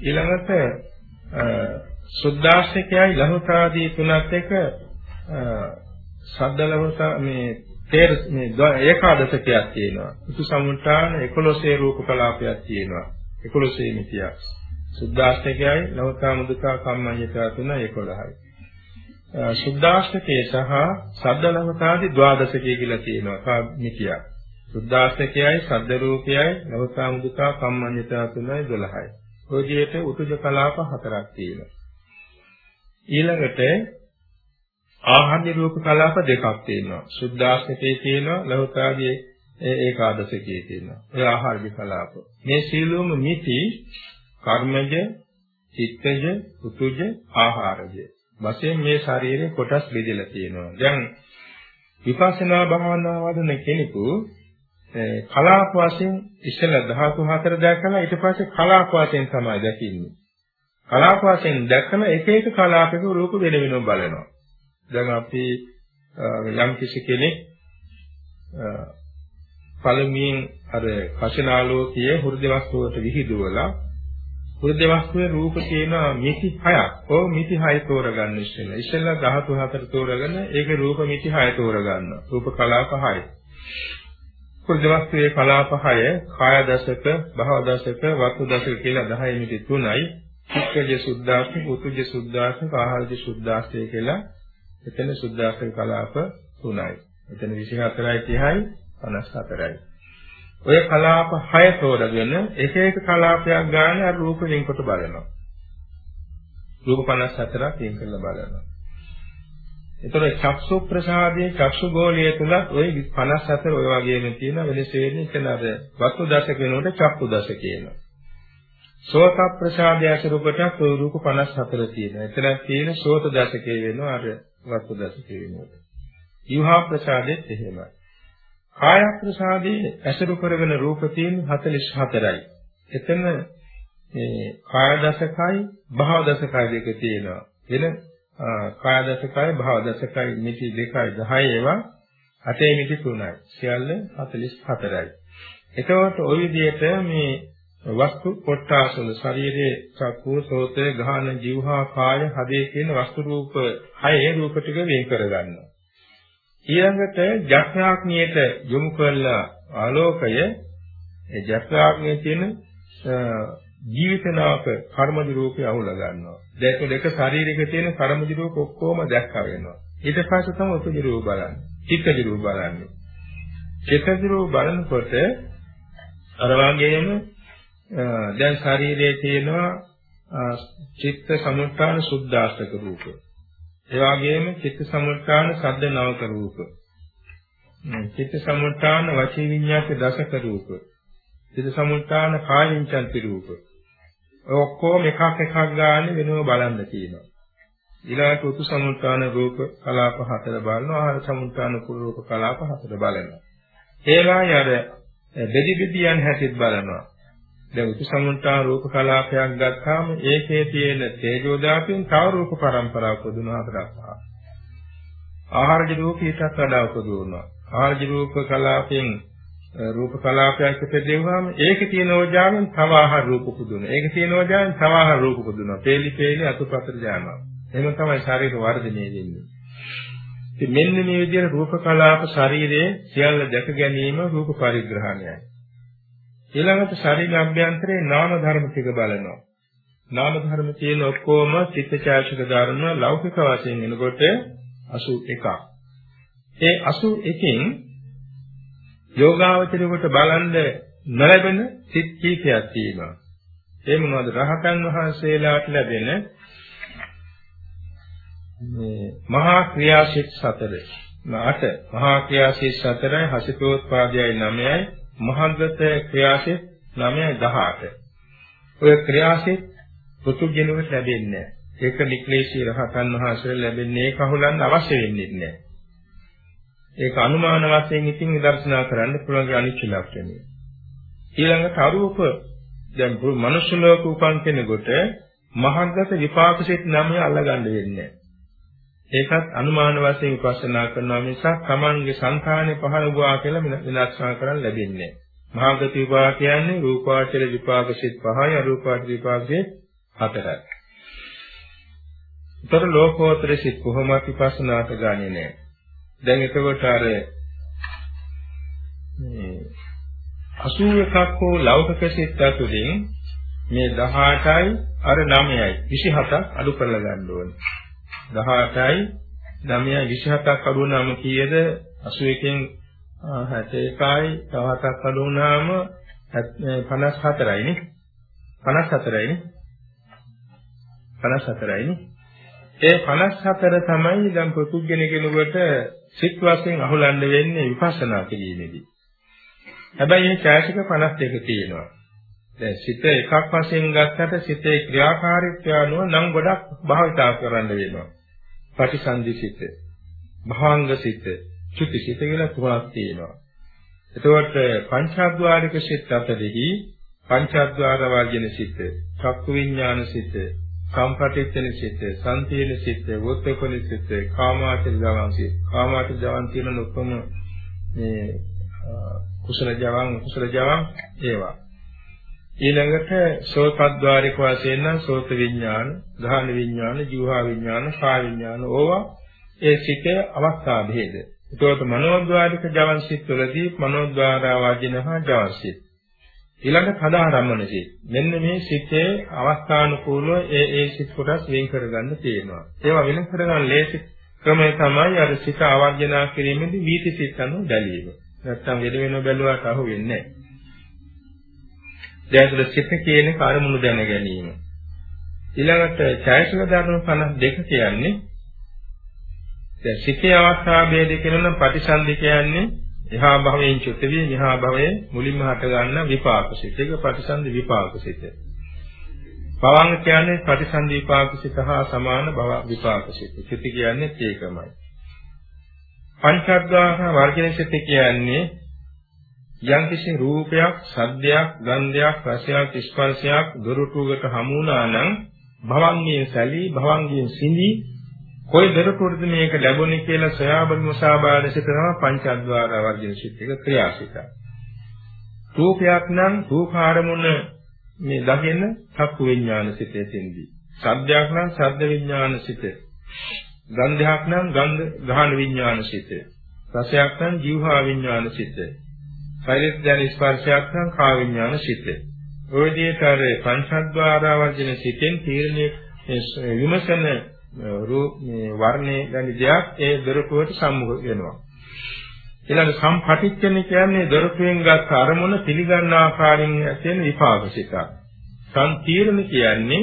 ඊළඟට සුද්ධාස්තකයයි ලහුතාදී තුනත් එක ශබ්ද ලහුතා මේ තේර මේ ඒකාදශකයක් තියෙනවා. උතු සමුත්‍රාණ 11 රූප කලාපයක් තියෙනවා. 11 මිතියක්. සුද්ධාෂ්ටකයයි නවතා මුදුකා කම්මඤ්ඤතා තුන 11යි. සුද්ධාෂ්ටකයේ සහ සද්දලවතාදී ද්වාදශකය කියලා තියෙනවා. මිතියක්. සුද්ධාෂ්ටකයයි සද්ද රූපයයි නවතා මුදුකා කම්මඤ්ඤතා තුනයි 12යි. ඔය විදිහට උතුජ කලාප හතරක් තියෙනවා. ඊළඟට ආහාර රූප කලාප දෙකක් තියෙනවා. සුද්ධාස්තකයේ තියෙනවා, ලෞකාගේ ඒකාදශකයේ තියෙනවා. ඒ ආහාර කලාප. මේ සීලොම මිති කර්මජ, චිත්තජ, උතුජ, ආහාරජ. වශයෙන් මේ ශරීරේ කොටස් බෙදලා තියෙනවා. දැන් විපස්සනා භාවනා වඩන කෙනෙකු කලාප වශයෙන් ඉස්සෙල්ලා ධාතු හතර දැකලා ඊට පස්සේ කලාප වශයෙන් තමයි දකින්නේ. කලාප වශයෙන් දැකන එක එක කලාපයක රූප වෙන වෙනම බලනවා. දැන් අපි යම් කිසි කෙනෙක් පළමුවෙන් අර කෂනාලෝකයේ හෘද වස්තුවට විහිදුවලා හෘද වස්තුවේ රූප තියෙන මිති හයක්. ඕ මිති හය තෝරගන්න ඉස්සෙල්ලා. ඉස්සෙල්ලා ධාතු හතර තෝරගෙන ඒකේ රූප මිති හය තෝරගන්නවා. රූප කලාප හය. හෘද වස්තුවේ කලාප හය, කාය දශක, භව දශක, වතු දශක කියලා 10 මිති තුනයි. චිත්තජ සුද්ධාස්ත, උතුජ සුද්ධාස්ත, ආහාරජ සුද්ධාස්තය කියලා එතන සුද්ධාස්තක කලාප 3යි. එතන 24යි 30යි 54යි. ඔය කලාප 6 තෝරගෙන එක එක කලාපයක් ගන්න අර රූප වෙන්කොට බලනවා. රූප 54ක් වෙන් කරලා බලනවා. එතකොට චක්ෂු ප්‍රසාදයේ චක්ෂු ගෝලයේ තුල ওই 54 ඔය වගේම තියෙන වෙනස වෙන්නේ එතන අර වස්තු දශක වෙනකොට චක්කු දශක කියනවා. සෝත ප්‍රසාදයේ අසුරුපට රූප 54 තියෙනවා. එතන තියෙන සෝත දශකයේ වෙනවා අර වස්තු දශකයේ වෙනවා. යුහා ප්‍රසාදෙත් එහෙමයි. කාය ප්‍රසාදයේ අසුරු කරගෙන රූප තියෙන 44යි. එතන මේ කාය දශකයි භව දශකයි දෙක තියෙනවා. වෙන කාය දශකයි භව දශකයි මිති දෙකයි 10 ඒවා අටේ මිති තුනයි. සියල්ල 44යි. එතකොට ওই විදිහට මේ වස්තු කොටාසල ශරීරයේ චක්කු සෝත ගාහන જીවහා කාය හදේ කියන වස්තු රූප හයේ රූප ටික වෙන් කර ගන්නවා. ඊළඟට ජක්‍රාග්නියට යොමු කළ ආලෝකය ඒ ජක්‍රාග්නියේ තියෙන ජීවිතනාක කර්මජ රූපය අහුලා ගන්නවා. දැන් දෙක ශරීරයක තියෙන කර්මජ රූප ඔක්කොම දැක්කා වෙනවා. ඊට පස්සේ තමයි උපජ රූප බලන්නේ. චිත්තජ රූප බලන්නේ. චිත්තජ රූප බලනකොට අර වගේම දැන් ශරීරයේ තියෙනවා චිත්ත සමුත්ථාන සුද්ධාස්තක රූප. ඒ වගේම චිත්ත සමුත්ථාන සද්ද නවක රූප. චිත්ත සමුත්ථාන වචී විඤ්ඤාත දසක රූප. චිත්ත සමුත්ථාන කාය විඤ්ඤාති රූප. ඔක්කොම එකක් එකක් ගන්න වෙනව බලන්න තියෙනවා. ඊළඟට උතු සමුත්ථාන රූප කලාප හතර බලනවා. ආහාර සමුත්ථාන රූප කලාප හතර බලනවා. ඒවායි අර බෙදි බෙදියන් හැටිත් බලනවා. දැන් උපසමුත්තා රූප කලාපයක් ගත්තාම ඒකේ තියෙන තේජෝ ධාතුන් තව රූප පරම්පරාවක් උදුනා කරා. ආහාරජ රූපීටත් වඩා උපදවනවා. ආහාරජ රූප කලාපෙන් රූප කලාපයක් ඉපදෙවුවාම ඒකේ තියෙන ඕජාවෙන් තව ආහාර රූප පුදුනවා. ඒකේ තියෙන ඕජාවෙන් තව ආහාර රූප පුදුනවා. පේලි පේලි අතුපතර යනවා. එහෙම තමයි ශරීර වර්ධනය වෙන්නේ. ඉතින් මෙන්න මේ විදිහට රූප කලාප ශරීරයේ සියල්ල දැක ගැනීම රූප පරිග්‍රහණයයි. ඊළඟට ශරීර අභ්‍යන්තරයේ නාම ධර්ම ටික බලනවා. නාම ධර්ම තියෙන ඔක්කොම චිත්තචෛතසික ධර්ම ලෞකික වශයෙන් එනකොට 81ක්. ඒ 81කින් යෝගාවචරයට බලන්න නොලැබෙන සිත් කීපයක් තියෙනවා. ඒ මොනවද? රහතන් වහන්සේලාට ලැබෙන මේ මහා ක්‍රියාසිත 4 අට මහා ක්‍රියාසිත 4යි හසිතෝත්පාදයයි 9යි මහාගත ක්‍රියාසිත 9යි 18 ඔය ක්‍රියාසිත පුතුජෙනුවට ලැබෙන්නේ නැහැ. ඒක නික්ලේශී රහතන් වහන්සේලා ලැබෙන්නේ කහුලන්න අවශ්‍ය වෙන්නේ නැහැ. ඒක අනුමාන වශයෙන් ඉතින් විදර්ශනා කරන්න පුළුවන් අනිච්ච ලක්ෂණය. ඊළඟට අරූප දැන් මනුෂ්‍ය ලෝක උපන් කෙනෙකුට මහාගත විපාකසිත නමය අල්ලගන්න වෙන්නේ ඒකත් අනුමාන වශයෙන් විපස්සනා කරනවා මිසක් Tamange సంతානෙ පහළ වුණා කියලා විනාශනා කරන්න ලැබෙන්නේ නැහැ. මහාගත විපාක කියන්නේ රූපාචර විපාක සිත් පහයි අරූපාචර විපාක සිත් හතරයි. උතර ලෝකෝත්තර සිත් කොහොමද විපස්සනාට ගන්නේ නැහැ. දැන් එතකොට අර මේ 81ක් හෝ ලෞකික සිත් අතුරින් මේ 18යි අර 9යි 27ක් අඩු කරලා ගන්න ඕනේ. 18යි 9යි 27ක් අඩු වුණාම කීයද 81කින් 61යි තව 7ක් අඩු වුණාම 54යි නේ 54යි නේ 54යි නේ ඒ 54 තමයි දැන් පුදුගෙන කෙනෙකුට සිත් වශයෙන් අහුලන්න වෙන්නේ විපස්සනා කිරීමේදී. හැබැයි මේ ඡායසික 52 තියෙනවා. දැන් සිත එකක් වශයෙන් ගත්තට සිතේ ක්‍රියාකාරීත්වය අනුව නම් ගොඩක් භාවිතා කරන්න වෙනවා. ප්‍රතිසන්දි සිත, භාංග සිත, චුති සිත කියලා තුනක් තියෙනවා. එතකොට පංචාද්වාරික සිත් අතරෙහි පංචාද්වාර වර්ජන සිත, චක්කු විඥාන සිත, සම්පටිච්ඡන සිත, සංතීන සිත, වොත්තපන සිත, කාමාචර ජවන් සිත. කාමාචර ජවන් තියෙන ඔක්කොම මේ කුසල ජවන්, කුසල ජවන් ඒවා. ඊළඟට සෝතද්්වාරික වශයෙන් නම් සෝත විඥාන, ගාහන විඥාන, ජීවහා විඥාන, කාය විඥාන ඕවා ඒ සිතේ අවස්ථා භේද. ඒකෝට මනෝද්වාරික ජවන් සිත් වලදී මනෝද්වාරා වාජිනහා ජවන් සිත්. ඊළඟ පදාරම්මන සිත්. මෙන්න මේ සිතේ අවස්ථානුකූලව ඒ ඒ සිත් කොටස් වෙන් කරගන්න තියෙනවා. ඒවා වෙන කරගන්න ලේසි ක්‍රමය තමයි අර සිත ආවර්ජනා කිරීමේදී වීති සිත් අනුව බැලීම. නැත්තම් වෙන වෙනම බැලුවාට අහු වෙන්නේ නැහැ. දැන් සිත කියන කර්මුණු දැන ගැනීම. ඊළඟට ඡායසන ධර්ම 52 කියන්නේ දැන් සිතේ අවස්ථා ભેද කියනනම් ප්‍රතිසන්දි කියන්නේ එහා භවයෙන් චුත වී මෙහා භවයේ මුලින්ම හට ගන්න විපාක සිත. ඒක ප්‍රතිසන්දි විපාක සිත. භවංග කියන්නේ ප්‍රතිසන්දි විපාක සිත හා සමාන භව විපාක සිත. සිත කියන්නේ ඒකමයි. පංචද්වාර වර්ජන සිත කියන්නේ යම්කිසි රූපයක්, සද්දයක්, ගන්ධයක්, රසයක්, ස්පර්ශයක් දොරටුවකට හමු වුණා නම් භවංගයෙන් සැලී භවංගයෙන් සිඳී කොයි දොරටුවටද මේක ලැබුණේ කියලා සොයාබල මුසාබාද සිත තමයි පංචඅද්වාර වර්ජන සිත් එක ක්‍රියාසිතයි. රූපයක් නම් රූපාරමුණ මේ දකින්න චක්කු විඥාන සිතේ සිඳී. සද්දයක් නම් සද්ද විඥාන සිතේ. ගන්ධයක් නම් ගන්ධ ගහන විඥාන සිතේ. රසයක් නම් ජීවහා විඥාන සිත. ශරීර දැන ස්පර්ශයක් නම් කා විඥාන සිත. ඔය විදිහට අර පංචද්වාරවර්ජන සිතෙන් තීරණය විමසන රූප මේ වර්ණේ ගැන දෙයක් ඒ දොරටුවට සම්මුඛ වෙනවා. ඊළඟ සම්පටිච්ඡන කියන්නේ දොරටුවෙන් ගත් අරමුණ පිළිගන්න ආකාරයෙන් ඇතිවෙන විපාක සිතක්. සම්තීර්ණ කියන්නේ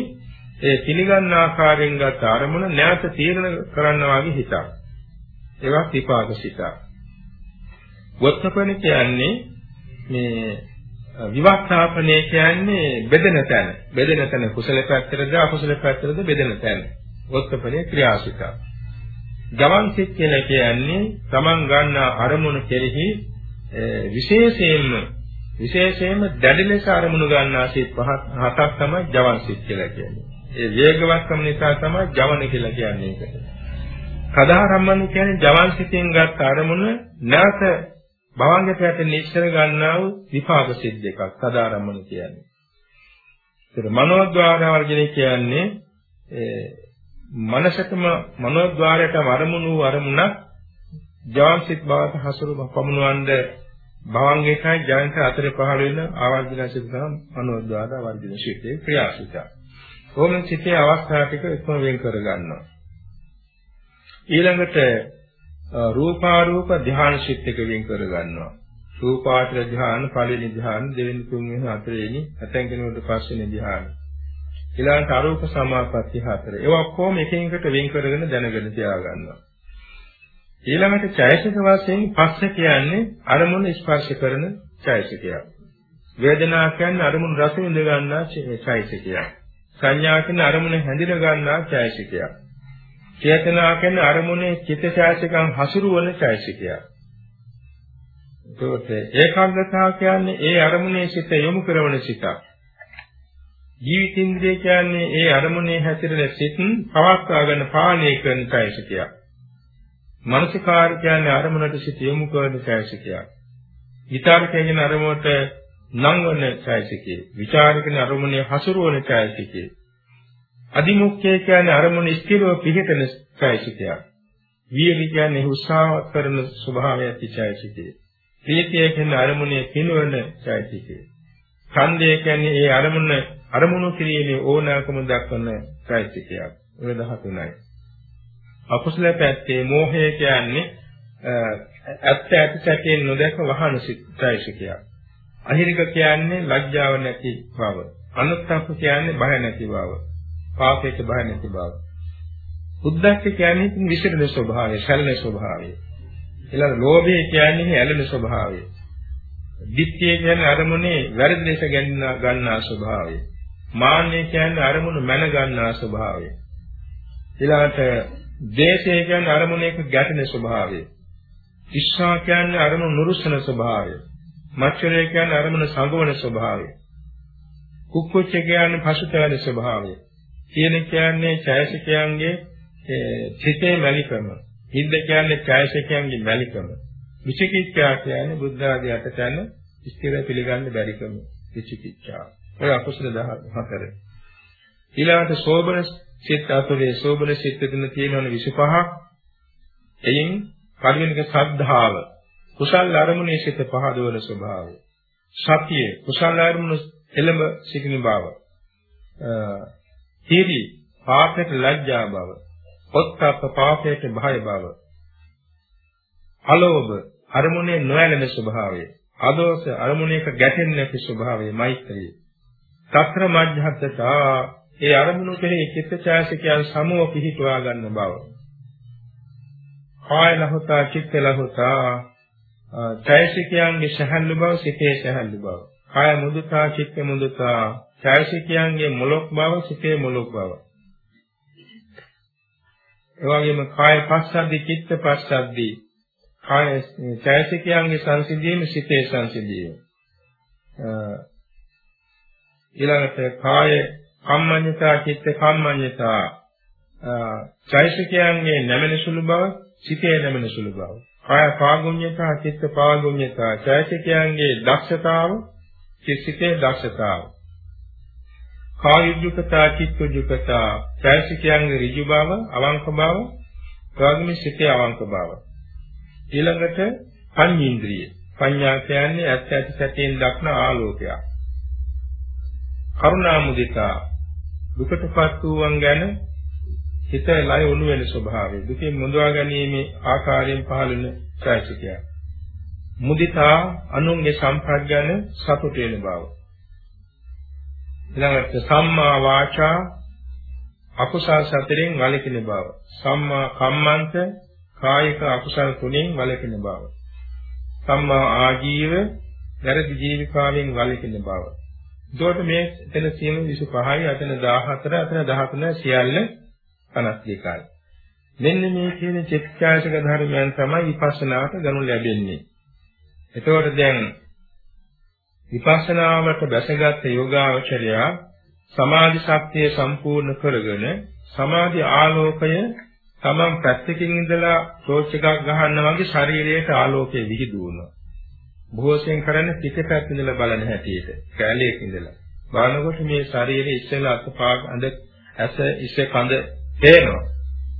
ඒ පිළිගන්න ආකාරයෙන් ගත් අරමුණ නැවත තීරණ කරන්න වගේ හිතක්. ඒවා විපාක සිතක්. වත්තපන කියන්නේ මේ විවස්ථාපනය කියන්නේ බෙදෙන තැන. බෙදෙන තැන කුසල පැත්තටද අකුසල පැත්තටද බෙදෙන තැන. වත්තපනේ ක්‍රියාසිතක්. ගමන් සිත් කියලා කියන්නේ තමන් ගන්න අරමුණු කෙරෙහි විශේෂයෙන්ම විශේෂයෙන්ම දැඩි ලෙස අරමුණු ගන්නා සිත් පහක් හතක් තමයි ජවන් සිත් කියලා කියන්නේ. ඒ වේගවත්කම නිසා තමයි ජවන කියලා කියන්නේ ඒකට. කදාරම්මන කියන්නේ ජවන් සිතෙන් ගත් අරමුණ නැවත භවංගයට නිශ්චල ගන්නා වූ විපාක සිත් දෙකක් කදාරම්මන කියන්නේ. ඒක මනෝද්වාර වර්ජනේ කියන්නේ මනසටම මනෝද්වාරයට වරමුණු අරමුණක් ජාන්සිත බවට හසුරු පමුණවන්න භවංගයකයි ජයන්ත අතර පහළ වෙන ආවර්ජන සිත තමයි මනෝද්වාර වර්ජන සිතේ ක්‍රියාසිත. ඕමන සිතේ අවස්ථා ටික ඉක්ම වෙන් කර ගන්නවා. ඊළඟට රූපාරූප ධ්‍යාන සිත් එක වෙන් කර ගන්නවා. රූපාචර ධ්‍යාන, පළවෙනි ධ්‍යාන, දෙවෙනි, තුන්වෙනි, හතරවෙනි, හතෙන් කෙනෙකුට පස්වෙනි ධ්‍යාන. ඊළඟට අරූප සමාපatti හතර. ඒවා ඔක්කොම එකින් එකට වෙන් කරගෙන දැනගෙන තියාගන්නවා. ඊළඟට ඡයසික වශයෙන් පස්ස කියන්නේ අරමුණ ස්පර්ශ කරන ඡයසිකයක්. වේදනා කියන්නේ අරමුණ රස විඳ ගන්නා ඡයසිකයක්. සංඥා කියන්නේ අරමුණ හැඳින ගන්නා ඡයසිකයක්. චේතනා කියන අරමුණේ චිත්තචෛසිකම් හසුරුවන චෛසිකයක්. ඒකත් ඒකාග්‍රතාව කියන්නේ ඒ අරමුණේ සිත යොමු කරන සිතක්. ජීවිතින්ද්‍රිය කියන්නේ ඒ අරමුණේ හැතිරෙන සිත් පවත්වාගෙන පාලනය කරන චෛසිකයක්. මනසිකාර කියන්නේ අරමුණට සිත යොමු කරන චෛසිකයක්. විචාර කියන අරමුණට නංවන චෛසිකය. විචාර කියන අරමුණේ හසුරුවන චෛසිකය. අදිමුක්ඛය කියන්නේ අරමුණ ස්ථිරව පිහිටන ඡයසිතයක්. වියලි කියන්නේ උත්සාහ කරන ස්වභාවය ඇති ඡයසිතය. ප්‍රීතිය කියන්නේ අරමුණේ පිනවන ඡයසිතය. ඡන්දය කියන්නේ ඒ අරමුණ අරමුණු කිරීමේ ඕනෑකම දක්වන ඡයසිතයක්. ඔය 13යි. අකුසල පැත්තේ මෝහය කියන්නේ ඇත්ත ඇති සැකයෙන් නොදැක වහන ඡයසිතයක්. අහිරික කියන්නේ ලැජ්ජාව නැති බව. අනුත්ප්ප කියන්නේ බය නැති බව. පාපයට බය නැති බව. උද්දච්ච කියන්නේ විසිරෙන ස්වභාවය, සැලෙන ස්වභාවය. ඊළඟ ලෝභය කියන්නේ ඇලෙන ස්වභාවය. දිට්ඨිය කියන්නේ අරමුණේ වැරදි ලෙස ගන්නා ස්වභාවය. මාන්නය කියන්නේ අරමුණු මැන ගන්නා ස්වභාවය. ඊළඟට දේශය කියන්නේ අරමුණේක ගැටෙන ස්වභාවය. ඉස්සා කියන්නේ අරමුණු නුරුස්සන ස්වභාවය. මච්චරය කියන්නේ අරමුණු සංගවන ස්වභාවය. කුක්කුච්ච කියන්නේ පසුතැවෙන ස්වභාවය. කියන කියන්නේ ඡයසිකයන්ගේ චිතේ මැලිකම. හිද්ද කියන්නේ ඡයසිකයන්ගේ මැලිකම. විචිකිච්ඡා කියන්නේ බුද්ධ ආදී අටතන ස්ථිර පිළිගන්න බැරිකම විචිකිච්ඡා. ඔය අකුසල 14. ඊළඟට සෝබන සිත් අතුලේ සෝබන සිත් දෙන්න තියෙනවනේ 25ක්. එයින් පරිවෙනික ශ්‍රද්ධාව කුසල් අරමුණේ සිත පහදවන ස්වභාවය. සතිය කුසල් අරමුණු එළඹ සිටින බව. තීරි පාපයට ලැජ්ජා බව. පොත්පත් පාපයට භය බව. අලෝභ අරමුණේ නොඇලෙන ස්වභාවය. අදෝස අරමුණේක ගැටෙන්නේ නැති ස්වභාවය මෛත්‍රිය. සතර මධ්‍යස්ථතා ඒ අරමුණු කෙරෙහි චිත්තචෛතසිකයන් සමව පිහිටුවා ගන්න බව. කාය ලහුතා චිත්ත ලහුතා චෛතසිකයන්ගේ සහල්ලු බව සිතේ සහල්ලු බව. කාය මුදුතා චිත්ත මුදුතා. චෛතසිකයන්ගේ මොලොක් බව සිතේ මොලොක් බව. එවැගේම කාය පස්සද්ධි චිත්ත පස්සද්ධි කාය චෛතසිකයන්ගේ සංසිඳීම සිතේ සංසිඳීම. ඊළඟට කාය කම්මඤ්ඤතා චිත්ත කම්මඤ්ඤතා. චෛතසිකයන්ගේ නැමෙන සුළු බව සිතේ නැමෙන සුළු බව. කාය පාගුඤ්ඤතා චිත්ත පාගුඤ්ඤතා චෛතසිකයන්ගේ දක්ෂතාව සිතේ දක්ෂතාව කායුජ්ජකතා චිත්තජ්ජකතා චෛතසිකයන්ගේ ඍජු බව අවංක බව ප්‍රාග්මී සිතේ අවංක බව ඊළඟට පඤ්ඤේන්ද්‍රිය. පඤ්ඤා කියන්නේ ඇත්ත ඇති සැටියෙන් දක්න ආලෝකයක්. කරුණා මුදිතා දුකටපත් වූවන් ගැන හිත ලය උණු වෙන ස්වභාවය. දුකෙන් මුදවා ගැනීමේ ආකාරයෙන් පහළන චෛතසිකය. මුදිතා අනුන්ගේ සම්පත් ගැන සතුට වෙන බව. ඊළඟට සම්මා වාචා අකුසල් සතරෙන් වළකින බව. සම්මා කම්මන්ත කායික අකුසල් තුනෙන් වළකින බව. සම්මා ආජීව වැරදි ජීවිකාවෙන් වළකින බව. එතකොට මේ එතන සියලු 25යි අතන 14 අතන 13 සියල්ල 52යි. මෙන්න මේ කියන චිත්තාශක ධර්මයන් තමයි විපස්සනාවට ගනු ලැබෙන්නේ. එතකොට දැන් විපස්සනාවට බැසගත් යෝගාවචරයා සමාධි ශක්තිය සම්පූර්ණ කරගෙන සමාධි ආලෝකය තමන් පැත්තකින් ඉඳලා ටෝච් එකක් ගහනවා වගේ ශරීරයට ආලෝකය විහිදුවනවා. බොහෝසෙන් කරන්නේ පිටපැත්ත ඉඳලා බලන හැටියට කැලේක ඉඳලා. බලනකොට මේ ශරීරයේ ඉස්සෙල්ලා අතපාග අඳ ඇස ඉස්ස කඳ පේනවා.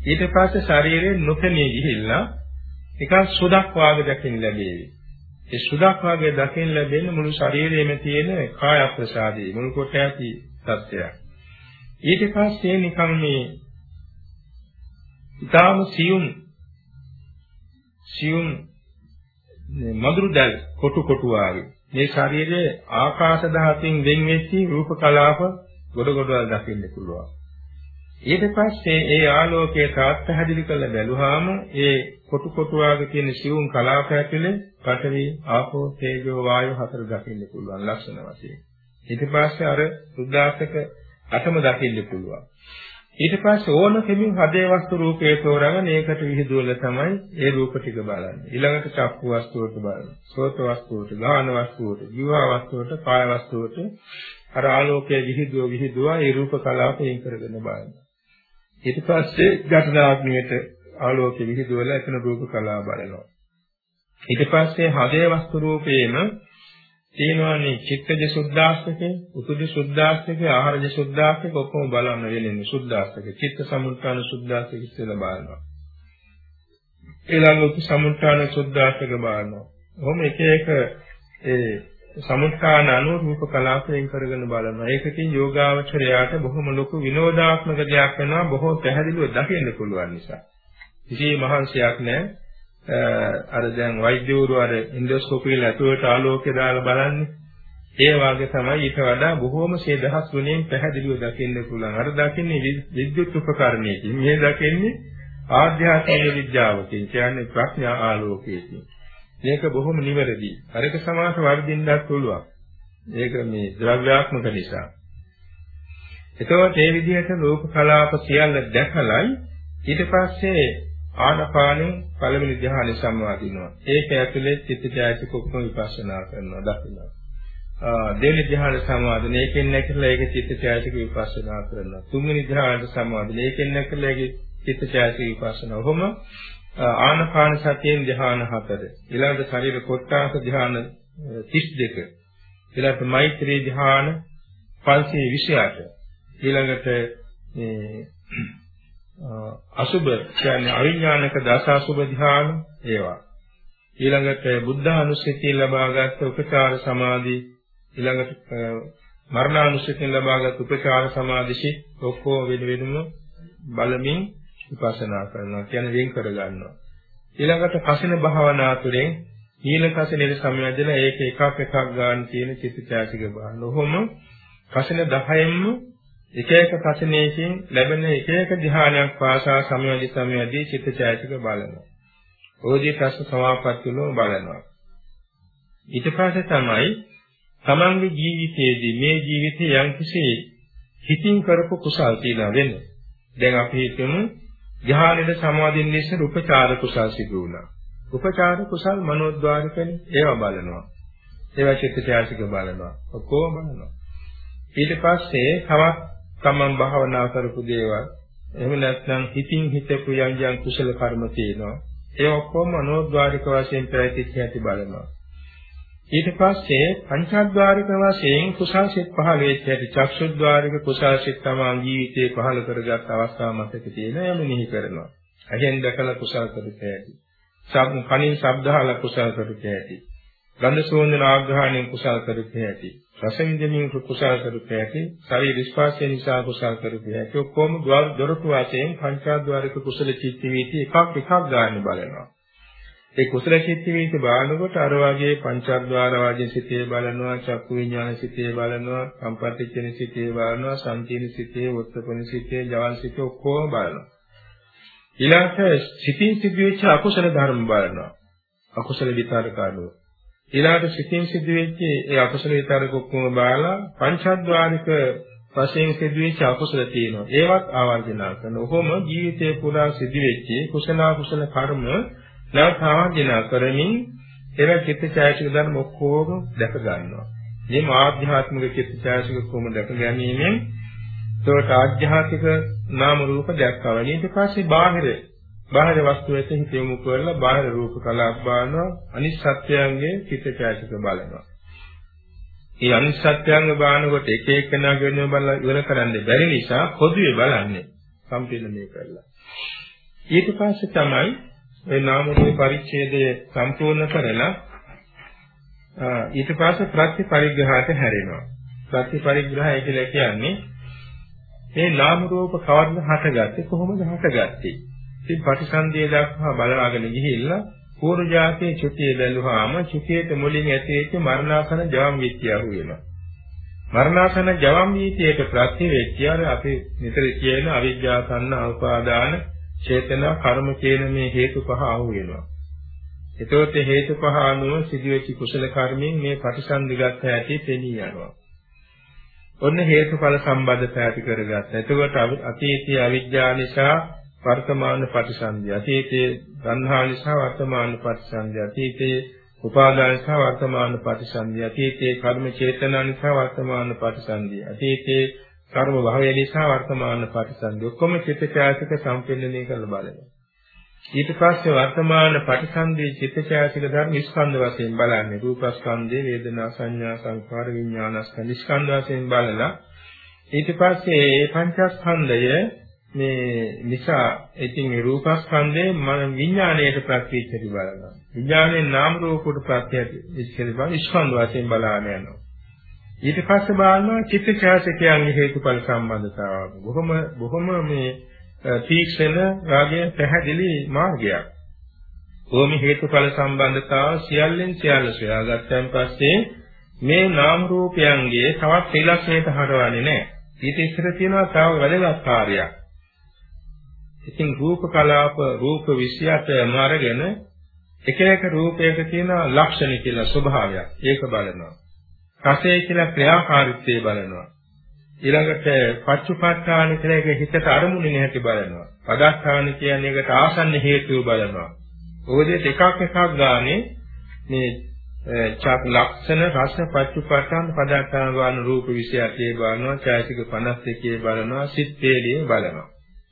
ඊට පස්සේ ශරීරයේ නොපෙනී ගිහිල්ලා නිකන් සුදක් වාගේ දැකින් ලැබේවි. ඒ සුදක් වාගේ දකින්න ලැබෙන මුළු ශරීරයේම තියෙන කාය ප්‍රසාදේ මුළු කොට ඇති සත්‍යයක්. ඊට පස්සේ නිකන් මේ ඊටාම සියුම් සියුම් මధుර දැල් කොටු කොටු වාගේ මේ ශරීරයේ ආකාශ ධාතුන් වෙන් වෙච්ච රූප කලාප ගොඩ ගොඩවල් දකින්න පුළුවන්. ඊට පස්සේ ඒ ආලෝකයේ තාත් පැහැදිලි කරලා බැලුවාම ඒ කොටු කොටු වාගේ තියෙන සිවුම් කලාප ඇතුලේ පඨවි, ආපෝ, තේජෝ, වායෝ හතර දකින්න පුළුවන් ලක්ෂණ වශයෙන්. ඊට පස්සේ අර සුද්ධාස්තක අටම දකින්න පුළුවන්. ඊට පස්සේ ඕන කෙමින් හදේ වස්තු රූපේ තෝරගෙන ඒකට විහිදුවල තමයි ඒ රූප ටික බලන්නේ. ඊළඟට චක්කු වස්තුවට බලනවා. සෝත වස්තුවට, ගාහන වස්තුවට, ජීවා වස්තුවට, කාය වස්තුවට අර ආලෝකයේ විහිදුව විහිදුවා ඒ රූප කලාපයෙන් කරගෙන බලනවා. ඊට පස්සේ ඝටනාග්නියට ආලෝකෙ විහිදුවල එතන රූප කලාව බලනවා. ඊට පස්සේ හදේ වස්තු රූපේම තියෙනවානේ චිත්තජ සුද්ධාස්තකේ, උතුජ සුද්ධාස්තකේ, ආහාරජ සුද්ධාස්තකේ ඔක්කොම බලන්න වෙන්නේ සුද්ධාස්තකේ. චිත්ත සමුත්ථාන සුද්ධාස්තකේ ඉස්සෙල්ලා බලනවා. ඊළඟ උතු සමුත්ථාන සුද්ධාස්තක බලනවා. කොහොම එක එක ඒ සමුත්ථාන අනුව රූප කලාපයෙන් කරගෙන බලනවා. ඒකකින් යෝගාවචරයාට බොහොම ලොකු විනෝදාත්මක දෙයක් වෙනවා. බොහෝ පැහැදිලිව දකින්න පුළුවන් නිසා. කිසි මහන්සියක් නැහැ. අර දැන් වෛද්‍යවරු අර ඉන්ඩොස්කෝපියේ ඇතුළට ආලෝකය දාලා බලන්නේ. ඒ වාගේ තමයි ඊට වඩා බොහෝම සේ දහස් ගුණයෙන් පැහැදිලිව දකින්න පුළුවන්. අර දකින්නේ විද්‍යුත් උපකරණයකින්. මේ දකින්නේ ආධ්‍යාත්මික විද්‍යාවකින්. කියන්නේ ප්‍රඥා ආලෝකයකින්. මේක බොහොම නිවැරදි. අරක සමාස වර්ධින්නත් පුළුවන්. ඒක මේ ද්‍රව්‍යාත්මක නිසා. එතකොට මේ විදිහට රූප කලාප සියල්ල දැකලයි ඊට පස්සේ ආනපානෙන් පළවෙනි ධ්‍යානෙ සම්වාදිනවා. ඒක ඇතුලේ චිත්තචෛතසික ඔක්කොම විපස්සනා කරනවා දකිනවා. දෙවෙනි ධ්‍යාන සම්වාදනය ඒකෙන් නැකලා ඒක චිත්තචෛතසික විපස්සනා කරනවා. තුන්වෙනි ධ්‍යානට සම්වාදනය ඒකෙන් නැකලා ඒක චිත්තචෛතසික විපස්සනා. ඔහොම ආනපාන සතියෙන් ධ්‍යාන හතර. ඊළඟට ශරීර කොට්ටාස ධ්‍යාන 32. ඊළඟට මෛත්‍රී ධ්‍යාන 528. ඊළඟට මේ අසුබ කියන්නේ අවිඥානික දස අසුබ ධ්‍යාන ඒවා. ඊළඟට බුද්ධ අනුස්සතිය ලබාගත් උපචාර සමාධි ඊළඟට මරණානුස්සතිය ලබාගත් උපචාර සමාධිසි ඔක්කොම වෙන වෙනම බලමින් විපස්සනා කරනවා කියන්නේ වෙන් කර ගන්නවා. ඊළඟට කසින භාවනා තුළින් හීන කසිනේ සමයදලා ඒක එකක් එකක් ගන්න තියෙන චිත්තචෛතසික භාවන. ඔහොම කසින 10න්ම එක එක කසනේකින් ලැබෙන එක එක ධ්‍යානයක් පාසා සමයදී සමයදී චිත්තචෛතසික බලනවා. ඕදී ප්‍රශ්න සමාපත්තියලම බලනවා. ඊට පස්සේ තමයි තමන්ගේ ජීවිතයේදී මේ ජීවිතේ යම්කිසි හිතින් කරපු කුසල් තියලා වෙන්නේ. දැන් අපි හිතමු ධ්‍යානෙද සමාධියෙන් ඉස්සර උපචාර කුසල් සිදු වුණා. උපචාර කුසල් මනෝද්වාරිකනේ ඒවා බලනවා. ඒවා චිත්තචෛතසික බලනවා. ඔක්කොම බලනවා. ඊට පස්සේ තවත් තමන් භාවනා කරපු දේවල් එහෙම නැත්නම් හිතින් හිතපු යම් යම් කුසල කර්ම තියෙනවා ඒ ඔක්කොම අනෝද්වාරික වශයෙන් ප්‍රතිච්ඡ ඇති බලනවා ඊට පස්සේ පංචද්වාරික වශයෙන් කුසල් සිත් පහළ වෙච්ච ඇති චක්ෂුද්වාරික කුසල් සිත් තමන් ජීවිතේ පහළ කරගත් අවස්ථා මතක තියෙන යම නිහි කරනවා. අහෙන් දැකලා කුසල් කරපු ඇති. කණින් ශබ්දහල කුසල කරුක ඇති. ගන්ධ සුවඳ ආග්‍රහණයෙන් කුසල කරුක ඇති. රස විඳින්මින් කුසල කරුක ඇති. ශරීර ස්පර්ශය නිසා කුසල කරුක ඇති. ඔක්කොම දොරටු වාසයෙන් පංචාද්වාරික කුසල චිත්ත වීති එකක් එකක් ගන්න බලනවා. ඒ කුසල චිත්ත වීති බලනකොට අර වාගේ පංචාද්වාර වාගේ සිතේ බලනවා, චක්කු විඥාන සිතේ බලනවා, සම්පත්තිච්ඡන සිතේ බලනවා, සංකීර්ණ සිතේ, උත්පන සිතේ, ජවල් සිතේ ඔක්කොම බලනවා. ඊළඟට සිතින් සිදුවෙච්ච අකුසල ධර්ම බලනවා. අකුසල විතරක අනුව. ඊළඟට සිතින් සිදුවෙච්ච ඒ අකුසල විතරක ඔක්කොම බලලා පංචාද්වාරික වශයෙන් සිදුවෙච්ච අකුසල තියෙනවා. ඒවත් ආවර්ජනා කරන. ඔහොම ජීවිතේ පුරා සිදුවෙච්ච කුසල අකුසල කර්ම නැවත ආවර්ජනා කරමින් ඒව චිත්තචෛතසික ධර්ම ඔක්කොම දැක ගන්නවා. මේ ආධ්‍යාත්මික චිත්තචෛතසික කොහොම දැක ගැනීමෙන් ඒකට ආධ්‍යාත්මික නාම රූප දැක්කවා. ඊට පස්සේ බාහිර බාහිර වස්තු වෙත හිත යොමු කරලා බාහිර රූප කලාප බලනවා. අනිත් සත්‍යයන්ගේ චිත්තචෛතසික බලනවා. ඒ අනිත් සත්‍යයන්ග බලනකොට එක එකනා ගෙනව බලලා ඉවර කරන්න බැරි නිසා පොදුවේ බලන්නේ සම්පූර්ණණය කරලා. ඊට පස්සේ තමයි ඒ නාම රූප පරිච්ඡේදය සම්පූර්ණ කරලා ඊට පස්සේ ප්‍රතිපරිග්‍රහයට හැරෙනවා. ප්‍රතිපරිග්‍රහය කියලා කියන්නේ මේ නාම රූප කවද්ද හටගත්තේ කොහොමද හටගත්තේ? ඉතින් පටිසන්ධිය දක්වා බලලාගෙන ගිහිල්ලා පූර්ව જાතියේ චුතිය බැලුවාම චුතියට මුලින් ඇතිවෙච්ච මරණාසන ජවම් විත්‍යාව වෙනවා. මරණාසන ජවම් විත්‍යයට ප්‍රතිවේක්ෂය අපි නිතර කියන අවිජ්ජා සංන උපාදාන චේතනා කර්ම කියන මේ හේතු පහ අහු වෙනවා. එතකොට හේතු පහ අනුව සිදුවෙච්ච කුසල කර්මෙන් මේ ප්‍රතිසන්දිගත ඇති පෙනී යනවා. ඔන්න හේතුඵල සම්බන්ධතාවය ඇති කරගත්තා. එතකොට අතීතයේ අවිජ්ජා නිසා වර්තමාන ප්‍රතිසන්දිය. අතීතයේ සංහා නිසා වර්තමාන ප්‍රතිසන්දිය. අතීතයේ උපාදාන නිසා වර්තමාන ප්‍රතිසන්දිය. අතීතයේ කර්ම චේතනා නිසා වර්තමාන ප්‍රතිසන්දිය. අතීතයේ කර්ම භවය නිසා වර්තමාන ප්‍රතිසන්දිය. ඔක්කොම චිත්තචෛතසික සම්පෙන්නණය කරලා බලනවා. ඊට පස්සේ වර්තමාන ප්‍රතිසන්දී චිත්තචෛතසික ධර්ම ස්කන්ධ වශයෙන් බලන්නේ රූපස්කන්ධේ වේදනා සංඥා සංකාර විඥානස්කන්ධ ස්කන්ධ වශයෙන් බලලා ඊට පස්සේ මේ පංචස්කන්ධය මේ නිසා ඉතින් මේ රූපස්කන්ධේ මන විඥාණයට ප්‍රත්‍යක්ෂටි බලනවා විඥානයේ නාම රූපකට ප්‍රත්‍යක්ෂටි බලන ස්කන්ධ වශයෙන් බලාගෙන යනවා ඊට පස්සේ බලනවා චිත්තචෛතසිකයන්ගේ හේතුඵල සම්බන්ධතාව බොහොම බොහොම මේ තීක්ෂණ රාගය පැහැදිලි මාර්ගයක්. ඕම හේතුඵල සම්බන්ධතාව සියල්ලෙන් සියල්ල සොයාගත්තන් පස්සේ මේ නාම රූපයන්ගේ තවත් ත්‍රිලක්ෂණයට හරවන්නේ නැහැ. ඊට ඉස්සර තියෙනවා තව වැදගත් කාර්යයක්. ඉතින් රූප කලාප රූප 28ම අරගෙන එක එක රූපයක තියෙන ලක්ෂණ කියලා ස්වභාවයක්. ඒක බලනවා. රසය කියලා ක්‍රියාකාරීත්වය බලනවා. ඊළඟට පච්චුපට්ඨාන කියලා එක හිතට අරමුණේ නැති බලනවා. පදස්ථාන කියන්නේ ඒකට ආසන්න හේතුව බලනවා. ඔය දෙක එකක් එකක් ගානේ මේ චාප ලක්ෂණ රස පච්චුපට්ඨාන පදස්ථාන ගාන රූප 28 බලනවා. ඡායසික 52 බලනවා. සිත් වේලිය බලනවා.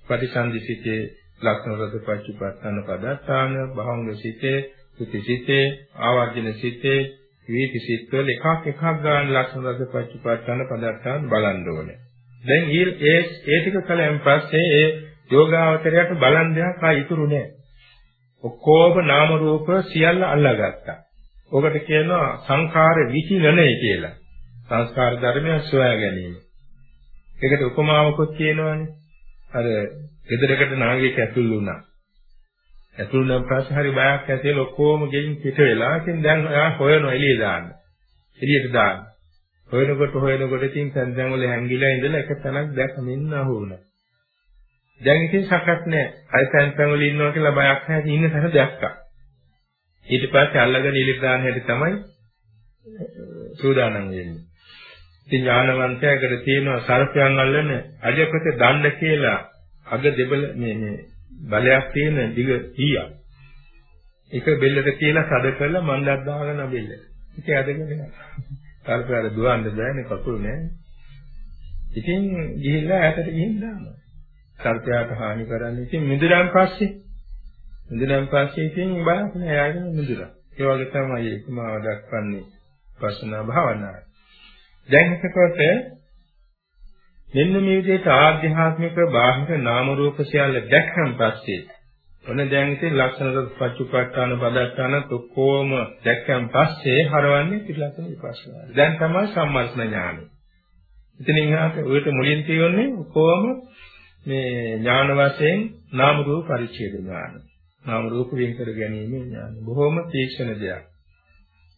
ප්‍රතිසන්දි සිතේ ලක්ෂණ රස පච්චුපට්ඨාන පදස්ථාන භවංග සිතේ සුති සිතේ ආවර්ජන සිතේ විවිධ සිත්වල එකක් එකක් ගන්න ලක්ෂණ රස පච්චපට්ඨාන පදත්තාන් බලන්න ඕනේ. දැන් ඒ ඒ ටික කලෙන් පස්සේ ඒ යෝගාවචරයට බලන් දෙයක් ආ ඉතුරු නෑ. ඔක්කොම නාම රූප සියල්ල අල්ලාගත්තා. ඔකට කියනවා සංඛාර විචිනනය කියලා. සංස්කාර ධර්මයන් සොයා ගැනීම. ඒකට උපමාවකුත් කියනවානේ. අර ගෙදරකට නාගයෙක් ඇතුල් වුණා. ඇතුළු නම් පස්සේ හරි බයක් ඇතිලා ඔක්කොම ගෙයින් පිට වෙලා ඉතින් දැන් එයා හොයනවා එළිය දාන්න. එළියට දාන්න. හොයනකොට හොයනකොට ඉතින් සැන්දන් වල හැංගිලා ඉඳලා එක තැනක් දැක මෙන්න අහුණා. දැන් ඉතින් සකස් නැහැ. අය සැන්දන් වල ඉන්නවා කියලා බයක් නැහැ ඉන්න තැන දැක්කා. ඊට පස්සේ අල්ලගෙන එළියට දාන්න හැටි තමයි සූදානම් වෙන්නේ. ඉතින් ඥානවන්තයාකට තියෙනවා සර්පයන් අල්ලන අජපත දණ්ඩ කියලා අග දෙබල මේ මේ බලයක් තියෙන දිග කීයක්. එක බෙල්ලට තියලා සද කරලා මණ්ඩක් දාගෙන බෙල්ලට. ඒක ඇදගෙන යනවා. කල්පයට දුවන්න බෑනේ කකුල් නෑ. ඉතින් ගිහිල්ලා ඈතට ගිහින් දානවා. සර්පයාට හානි කරන්නේ ඉතින් මිදුරන් පස්සේ මිදුරන් පස්සේ ඉතින් බලක් නෑ යාගෙන මිදුරා. ඒ වගේ තමයි ඒකමාව දක්වන්නේ පස්සනා භාවනාව. දැන් එතකොට මෙන්න මේ විදිහට ආධ්‍යාත්මික බාහිර නාම රූප සියල්ල දැක්කන් පස්සේ ඔන්න දැන් ඉතින් ලක්ෂණ පච්චුපට්ඨාන පදත්තාන ඔක්කොම දැක්කන් පස්සේ හරවන්නේ ත්‍රිලක්ෂණ විපස්සනා. දැන් තමයි සම්මස්න ඥානෙ. ඉතින් ඉහාට ඔයට මුලින් තියෙන්නේ කොහොම මේ ඥාන වශයෙන් නාම රූප පරිච්ඡේද ඥාන. නාම රූප වෙන් කර ගැනීම ඥාන. බොහොම තීක්ෂණ දෙයක්.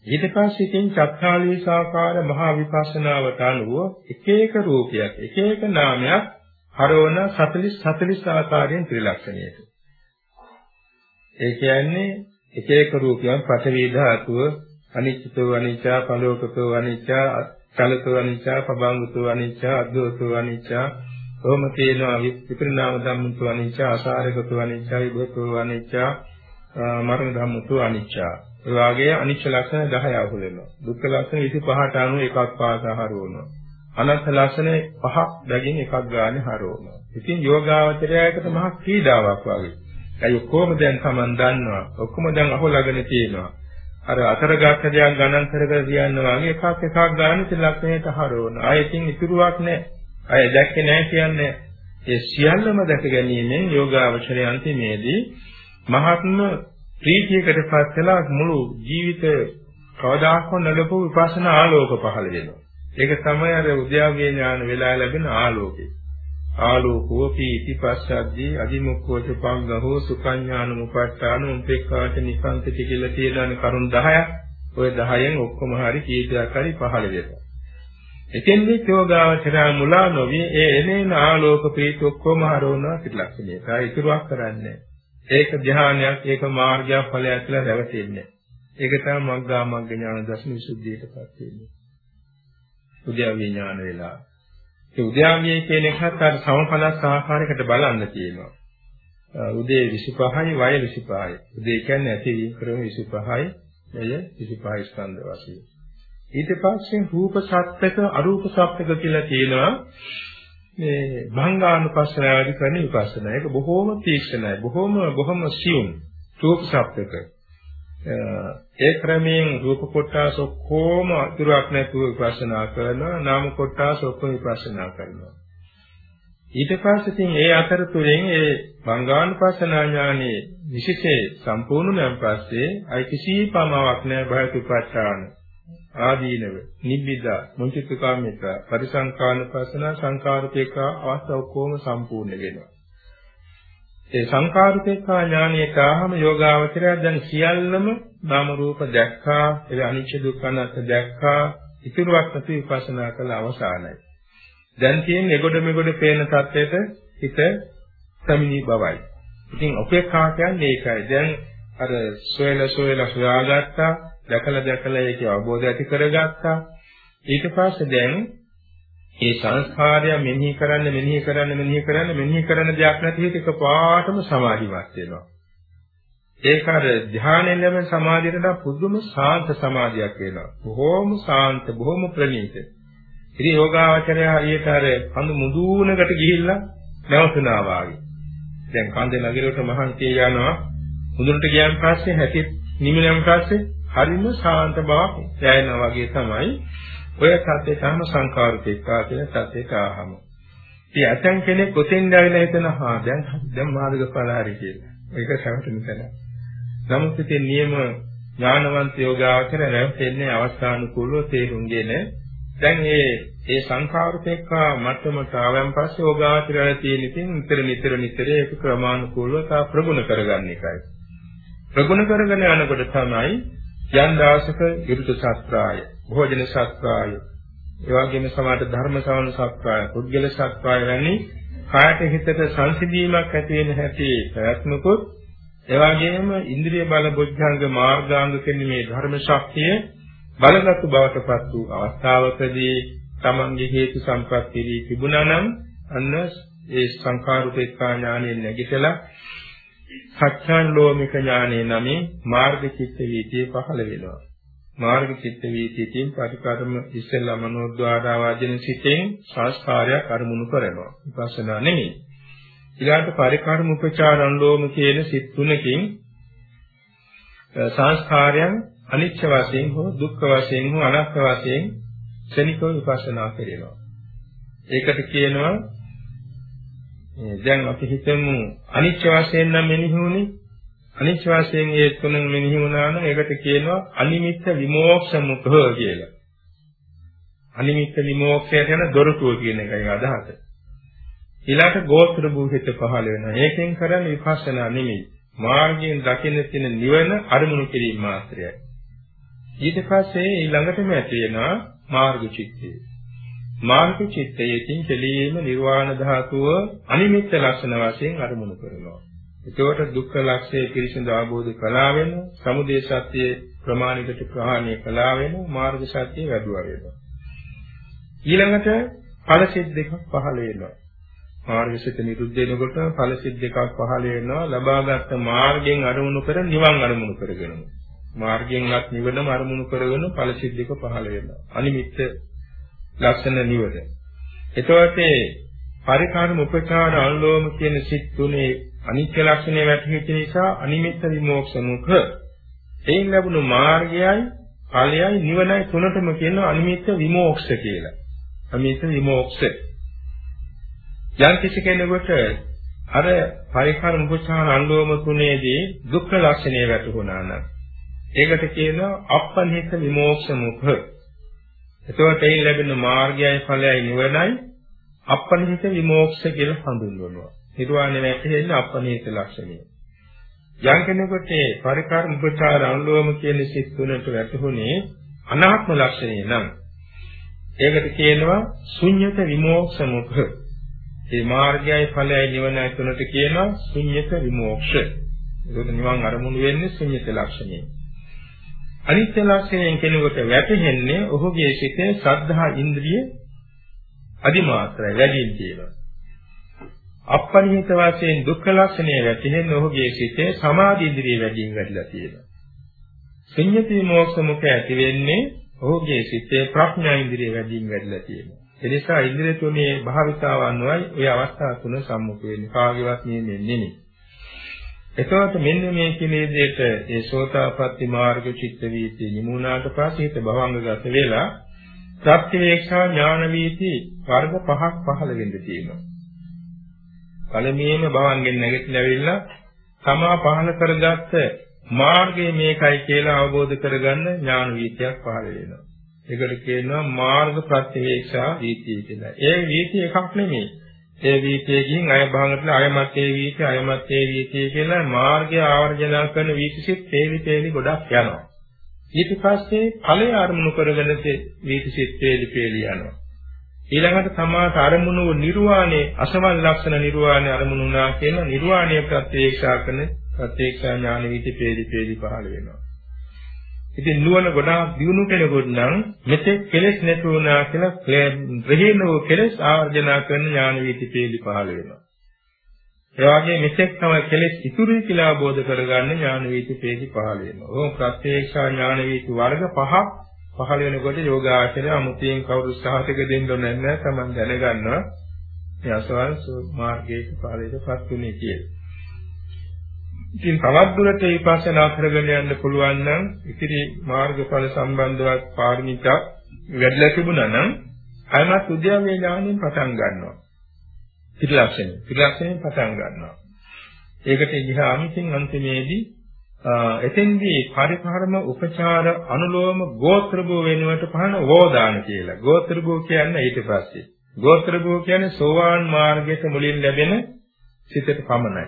ඊට පස්සේ ඉතින් චත්තාලීසාකාර මහා විපස්සනාවට අනුව එක එක රූපයක් එක එක නාමයක් හරවන 40 40 ආකාරයෙන් ත්‍රිලක්ෂණයට. ඒ කියන්නේ එක එක රූපයන් පඨවි ධාතුව අනිච්චතෝ අනිච්චා පලෝකතෝ අනිච්චා චලතෝ අනිච්චා පබංගතෝ අනිච්චා අද්දෝතෝ අනිච්චා කොහොම තියෙනවා විපරිණාම ධම්මතෝ අනිච්චා අසාරකතෝ අනිච්චා විභවතෝ අනිච්චා මරණ ධම්මතෝ අනිච්චා ඒ වාගේ අනිච්ච ලක්ෂණ 10 අහු වෙනවා. දුක්ඛ ලක්ෂණ 25ට අනුව එකක් පාසා හරවනවා අනත්ත් ලක්ෂණ පහක් බැගින් එකක් ගානේ හරවනවා ඉතින් යෝගාවචරයයකට මහා පීඩාවක් වගේ. ඒ ඔක්කොම දැන් Taman දන්නවා? ඔක්කොම දැන් අහුලාගෙන තියෙනවා. අර අතරගත දෙයක් ගණන් කර කර කියනවා වගේ එකක් එකක් ගන්න ලක්ෂණයට හරවන. ආයෙකින් ඉතුරුවක් නැහැ. අය දැක්කේ නැහැ කියන්නේ. ඒ සියල්ලම දැක ගැනීමෙන් යෝගාවචරය අන්තිමේදී මහත්ම ප්‍රීතියකට පත් වෙලා මුළු ජීවිත කවදාකවත් නොලබපු විපස්සනා ආලෝක පහළ වෙනවා. ඒක තමයි අර උද්‍යාවේ ඥාන වෙලා ලැබෙන ආලෝකය. ආලෝකෝ පීති පස්සද්දී අදිමුක්ඛෝච පංගහෝ සුඛඥානමුපට්ඨාන උපේක්ඛාච නිසංසති කියලා තියෙන කරුණු 10ක්. ওই 10න් ඔක්කොම හරි කීයක් හරි පහළ වෙනවා. එතෙන්දී යෝගාවචරය මුලා නොවි ඒ එනේන ආලෝක ප්‍රීත ඔක්කොම හරවනවා පිටලක්ෂණය. ඒ ඉතුරුවක් කරන්නේ. ඒක ධ්‍යානයක්, ඒක මාර්ගයක් ඵලයක් කියලා රැවටෙන්නේ. ඒක තමයි මග්ගා මග්ග ඥාන දර්ශන විසුද්ධියටපත් වෙන්නේ. උද්‍යාවේ ඥාන වෙලා. ඒ උද්‍යාවේ කියන එකත් අර සමපලස් ආකාරයකට බලන්න තියෙනවා. උදේ 25යි වය 25යි. උදේ කියන්නේ ඇති ක්‍රම 25යි, එය 25 ස්කන්ධ වශයෙන්. ඊට පස්සේ රූප සත්‍යක අරූප සත්‍යක කියලා තියෙනවා මේ භංගානුපස්සනාවදී කරන විපස්සනා. ඒක බොහෝම තීක්ෂණයි. බොහෝම බොහොම සියුම් රූප සත්‍යක. ඒ ක්‍රමයෙන් රූප කොටස් ඔක්කොම අතුරක් නැතුව විපස්සනා කරනවා. නාම කොටස් ඔක්කොම විපස්සනා කරනවා. ඊට පස්සේ ඉතින් ඒ අතරතුරෙන් ඒ භංගානුපස්සනා ඥානයේ විශේෂේ සම්පූර්ණ නම් පස්සේ අයි කිසි පමාවක් නැහැ භයතුපත්තාන ආදීනව නිබ්බිදා මුචිතකාමිතා පරිසංකානුපස්සන සංකාරුපේකා අවස්ථා ඔක්කොම සම්පූර්ණ වෙනවා. ඒ සංකාරුපේකා ඥානයට ආවම යෝගාවචරය දැන් සියල්ලම නාම රූප දැක්කා ඒ අනිච්ච දුක්ඛ අනාත්ම දැක්කා ඉතුරුවක් නැති විපස්සනා කළ අවසానයි දැන් තියෙන්නේ එගොඩ මෙගොඩ පේන තත්ත්වයට හිත සමිනී බවයි. ඉතින් උපේක්ඛා කියන්නේ ඒකයි. දැන් අර සොයල සොයල සොයාගත්තා දැකලා දැකලා ඒකේ අවබෝධය ඇති කරගත්තා. ඊට පස්සේ දැන් මේ සංස්කාරය මෙනෙහි කරන්න මෙනෙහි කරන්න මෙනෙහි කරන්න මෙනෙහි කරන දෙයක් නැති හිත එකපාරටම සමාධිමත් වෙනවා. ඒක අර ධානයෙන් ලැබෙන සමාධියට පුදුම ශාන්ත සමාධියක් වෙනවා. බොහෝම ශාන්ත, බොහෝම ප්‍රණීත. ඉතින් යෝගාවචරය හරියට අර කඳු මුදුනකට ගිහිල්ලා නැවතුනා වාගේ. දැන් කන්දේ නගරයට මහන්සිය යනවා. මුදුනට ගියන් පස්සේ හැටි නිමිනන් පස්සේ හරිම ශාන්ත බවක් දැනෙනා වගේ තමයි ඔය සත්‍ය තම සංකාරුපේක්ඛා කියන සත්‍යයට ආහම. ඉතින් ඇතන් කෙනෙක් කොතෙන්ද ආවිලා හිතන හා දැන් දැන් මාර්ගඵල හරි කියලා. ඒක සැවටෙන තැන. නමුත් ඉතින් නියම ඥානවන්ත යෝගාවචර රැවටෙන්නේ අවස්ථානුකූලව තේරුම්ගෙන දැන් මේ ඒ සංඛාරුපේක්ඛා මට්ටමට ආවන් පස්සේ යෝගාවචරය තියෙන ඉතින් නිතර නිතර නිතර ඒක ක්‍රමානුකූලව තා ප්‍රගුණ කරගන්න එකයි. ප්‍රගුණ කරගෙන යනකොට තමයි යම් දවසක විරුද්ධ ශාස්ත්‍රාය, භෝජන ශාස්ත්‍රාය, ඒ වගේම සමාත ධර්ම ශ්‍රවණ ශාස්ත්‍රාය, පුද්ගල ශාස්ත්‍රාය වැනි කායට හිතට සංසිඳීමක් ඇති වෙන හැටි ප්‍රයත්නකුත් ඒ වගේම ඉන්ද්‍රිය බල බොද්ධංග මාර්ගාංග කියන මේ ධර්ම ශක්තිය බලගත් බවටපත් වූ අවස්ථාවකදී තමන්ගේ හේතු සම්ප්‍රත්තිදී තිබුණා නම් අන්න ඒ සංඛාරුපේක්ඛා ඥානයෙන් නැගිටලා සත්‍යං ඥානේ නමින් මාර්ග චිත්ත වීතිය පහළ වෙනවා. මාර්ග චිත්ත වීතියකින් ප්‍රතිකර්ම ඉස්සෙල්ලා මනෝද්වාරා වාජන සිතෙන් සංස්කාරයක් අරමුණු කරනවා. විපස්සනා නෙමෙයි. ඊළාට පරිකර්ම උපචාරං ලෝම කියන සිත් තුනකින් සංස්කාරයන් අනිච්ච වශයෙන් හෝ දුක්ඛ වශයෙන් හෝ අනාත්ම වශයෙන් ක්ෂණිකව විපස්සනා කරනවා. ඒකට කියනවා දැන් අපි හිතමු අනිත්‍ය වශයෙන් නම් මෙනෙහිුනේ අනිත්‍ය වශයෙන් ඒ තුනෙන් මෙනෙහි වුණා නම් ඒකට කියනවා අනිමිත්ත විමෝක්ෂ මුඛ කියලා. අනිමිත්ත විමෝක්ෂයට යන දොරටුව කියන එකයි අදහස. ඊළඟට ගෝත්‍ර භූහිත පහළ වෙනවා. ඒකෙන් කරන්නේ විපස්සනා නෙමෙයි. මාර්ගයෙන් දකින්න තියෙන නිවන අරමුණු කිරීම මාත්‍රයයි. ඊට පස්සේ ඊළඟටම ඇති වෙනවා මාර්ග චිත්තය. මාර්ග චිත්තයෙන් කෙලීම නිර්වාණ ධාතුව අනිමිත්ත ලක්ෂණ වශයෙන් අරමුණු කරනවා. එතකොට දුක්ඛ ලක්ෂය පිරිසිදු අවබෝධ කළා වෙන සමුදය සත්‍ය ප්‍රමාණිකට ප්‍රහාණය කළා වෙන මාර්ග සත්‍ය වැඩුවා වෙනවා. ඊළඟට ඵල සිත් දෙකක් පහළ වෙනවා. මාර්ගසිත නිරුද්ධ වෙනකොට ඵල සිත් දෙකක් පහළ වෙනවා. ලබාගත් මාර්ගයෙන් අරමුණු කර නිවන් අරමුණු කරගෙන. මාර්ගයෙන්වත් නිවනම අරමුණු කරගෙන ඵල සිත් දෙක පහළ වෙනවා. අනිමිත්ත ලක්ෂණ නිවන. එතකොට පරිකාරම උපචාර අනුලෝම කියන සිත් තුනේ අනිත්‍ය ලක්ෂණය වැටහිච්ච නිසා අනිමිත්ත විමෝක්ෂ මුඛ එයින් ලැබුණු මාර්ගයයි ඵලයයි නිවනයි තුනටම කියනවා අනිමිත්ත විමෝක්ෂ කියලා. අනිමිත්ත විමෝක්ෂ. යම් කිසි කෙනෙකුට අර පරිකාර මුඛචාර අනුලෝම තුනේදී දුක්ඛ ලක්ෂණය වැටහුණා නම් ඒකට කියනවා අපනිහිත විමෝක්ෂ මුඛ. එතකොට එයින් ලැබෙන මාර්ගයයි ඵලයයි නිවනයි අපනිහිත විමෝක්ෂ කියලා හඳුන්වනවා. නිර්වාණය වැටෙන්නේ අපනීත ලක්ෂණය. යම් කෙනෙකුට පරිකාර උපචාර අනුලෝම කියන සිත් තුනට වැටහුනේ අනාත්ම ලක්ෂණය නම් ඒකට කියනවා ශුන්්‍යත විමෝක්ෂ මුඛ. මේ මාර්ගයයි ඵලයයි නිවනයි තුනට කියනවා ශුන්්‍යත විමෝක්ෂ. ඒක නිවන් අරමුණු වෙන්නේ ශුන්්‍යත ලක්ෂණය. අනිත්‍ය ලක්ෂණයෙන් කෙනෙකුට වැටහෙන්නේ ඔහුගේ සිතේ ශ්‍රද්ධා ඉන්ද්‍රිය අදිමාත්‍රයි වැඩිම කියලා. අපරිහිත වශයෙන් දුක්ඛ ලක්ෂණය වැටහෙන ඔහුගේ සිතේ සමාධි ඉන්ද්‍රිය වැඩිම වැඩිලා තියෙනවා. සංයති මොක්ෂ මුඛ ඇති වෙන්නේ ඔහුගේ සිතේ ප්‍රඥා ඉන්ද්‍රිය වැඩිම වැඩිලා තියෙනවා. ඒ නිසා ඉන්ද්‍රිය තුනේ භාවිතාවන් වයි ওই අවස්ථා තුන සම්මුඛ වෙන්නේ කාගේවත් නෙමෙයි නෙමෙයි. එතකොට මෙන්න මේ කිලේදයට ඒ සෝතාපට්ටි මාර්ග චිත්ත වීති නිමුණාට පස්සේ හිත භවංගගත වෙලා ප්‍රත්‍යවේක්ෂා ඥාන වීති වර්ග පහක් පහළ වෙන්න තියෙනවා. පළමුවෙන්ම භවංගෙන් නැගිටලා ඇවිල්ලා තමා පහළ කරගත්ත මාර්ගය මේකයි කියලා අවබෝධ කරගන්න ඥාන වීතියක් පහළ වෙනවා. ඒකට කියනවා මාර්ග ප්‍රත්‍යවේක්ෂා වීතිය කියලා. ඒ වීතිය එකක් නෙමෙයි. ඒ වීතියකින් අය භවංගට අයමත් ඒ වීතිය අයමත් ඒ වීතිය කියලා මාර්ගය ආවර්ජන කරන වීතිසිට තේලි තේලි ගොඩක් යනවා. ඊට පස්සේ ඵලය අරමුණු කරගෙන වීතිසිට තේලි තේලි යනවා. ඊළඟට සමාත අරමුණු නිර්වාණය අසවල් ලක්ෂණ නිර්වාණය අරමුණු වුණා කියන නිර්වාණය ප්‍රත්‍යක්ෂා කරන ප්‍රත්‍යක්ෂා ඥාන විදි පේලි පේලි පහළ වෙනවා. ඉතින් නුවණ ගොඩාක් දියුණු කෙනෙකුට නම් මෙතෙක් කෙලෙස් නැති වුණා කියලා රහිනව කෙලෙස් ආවර්ජනා කරන ඥාන විදි පේලි පහළ වෙනවා. ඒ වගේ මෙතෙක් තමයි කෙලෙස් ඉතුරුයි කියලා අවබෝධ කරගන්න ඥාන විදි පේලි පහළ වෙනවා. ඕම ප්‍රත්‍යක්ෂා ඥාන විදි වර්ග පහක් පහළ වෙනකොට යෝගාචරය අමුතියෙන් කවුරු සහතික දෙන්න ඕනේ නැහැ තමන් දැනගන්නවා මේ අසවල් මාර්ගයේ පාරේටපත් උනේ කියලා. ඉතින් තවත් දුරට විපස්සනා කරගෙන යන්න පුළුවන් නම් ඉතිරි මාර්ගඵල සම්බන්ධවත් පාරමිතා වැඩිලා තිබුණා නම් අයමත් උද්‍යමයේ ඥාණයෙන් පටන් ගන්නවා. ත්‍රිලක්ෂණය. ත්‍රිලක්ෂණයෙන් පටන් ගන්නවා. ඒකට ගියාම ඉතින් අන්තිමේදී එතෙන්දී පරිකාරම උපචාර අනුලෝම ගෝත්‍රභෝ වෙනුවට පහන වෝදාන කියලා. ගෝත්‍රභෝ කියන්නේ ඊට පස්සේ. ගෝත්‍රභෝ කියන්නේ සෝවාන් මාර්ගයට මුලින් ලැබෙන සිතට පමණයි.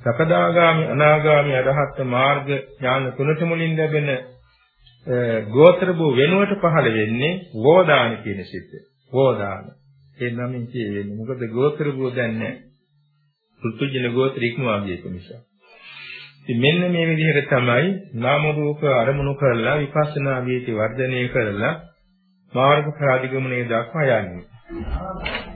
සකදාගාමි අනාගාමි අරහත් මාර්ග ඥාන තුනට මුලින් ලැබෙන ගෝත්‍රභෝ වෙනුවට පහළ වෙන්නේ වෝදාන කියන සිත. වෝදාන. ඒ නමින් කියන්නේ මොකද ගෝත්‍රභෝ දැන් නැහැ. පුතුජන ගෝත්‍ර ඉක්මවා ගිය නිසා. ඉතින් මෙන්න මේ විදිහට තමයි නාම රූප අරමුණු කරලා විපස්සනා වීති වර්ධනය කරලා මාර්ග ප්‍රාතිගමනයේ දක්වා යන්නේ.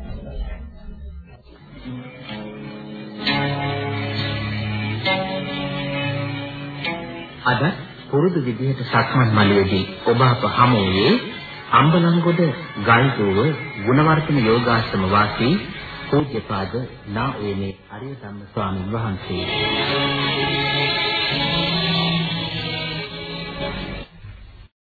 අද පුරුදු විදිහට සක්මන් මළුවේදී ඔබ අප හමුවේ අම්බලන්ගොඩ ගල්දුව ගුණවර්ධන යෝගාශ්‍රම වාසී පූජ්‍යපාද නා ඕනේ අරිය ධම්ම ස්වාමීන් වහන්සේ.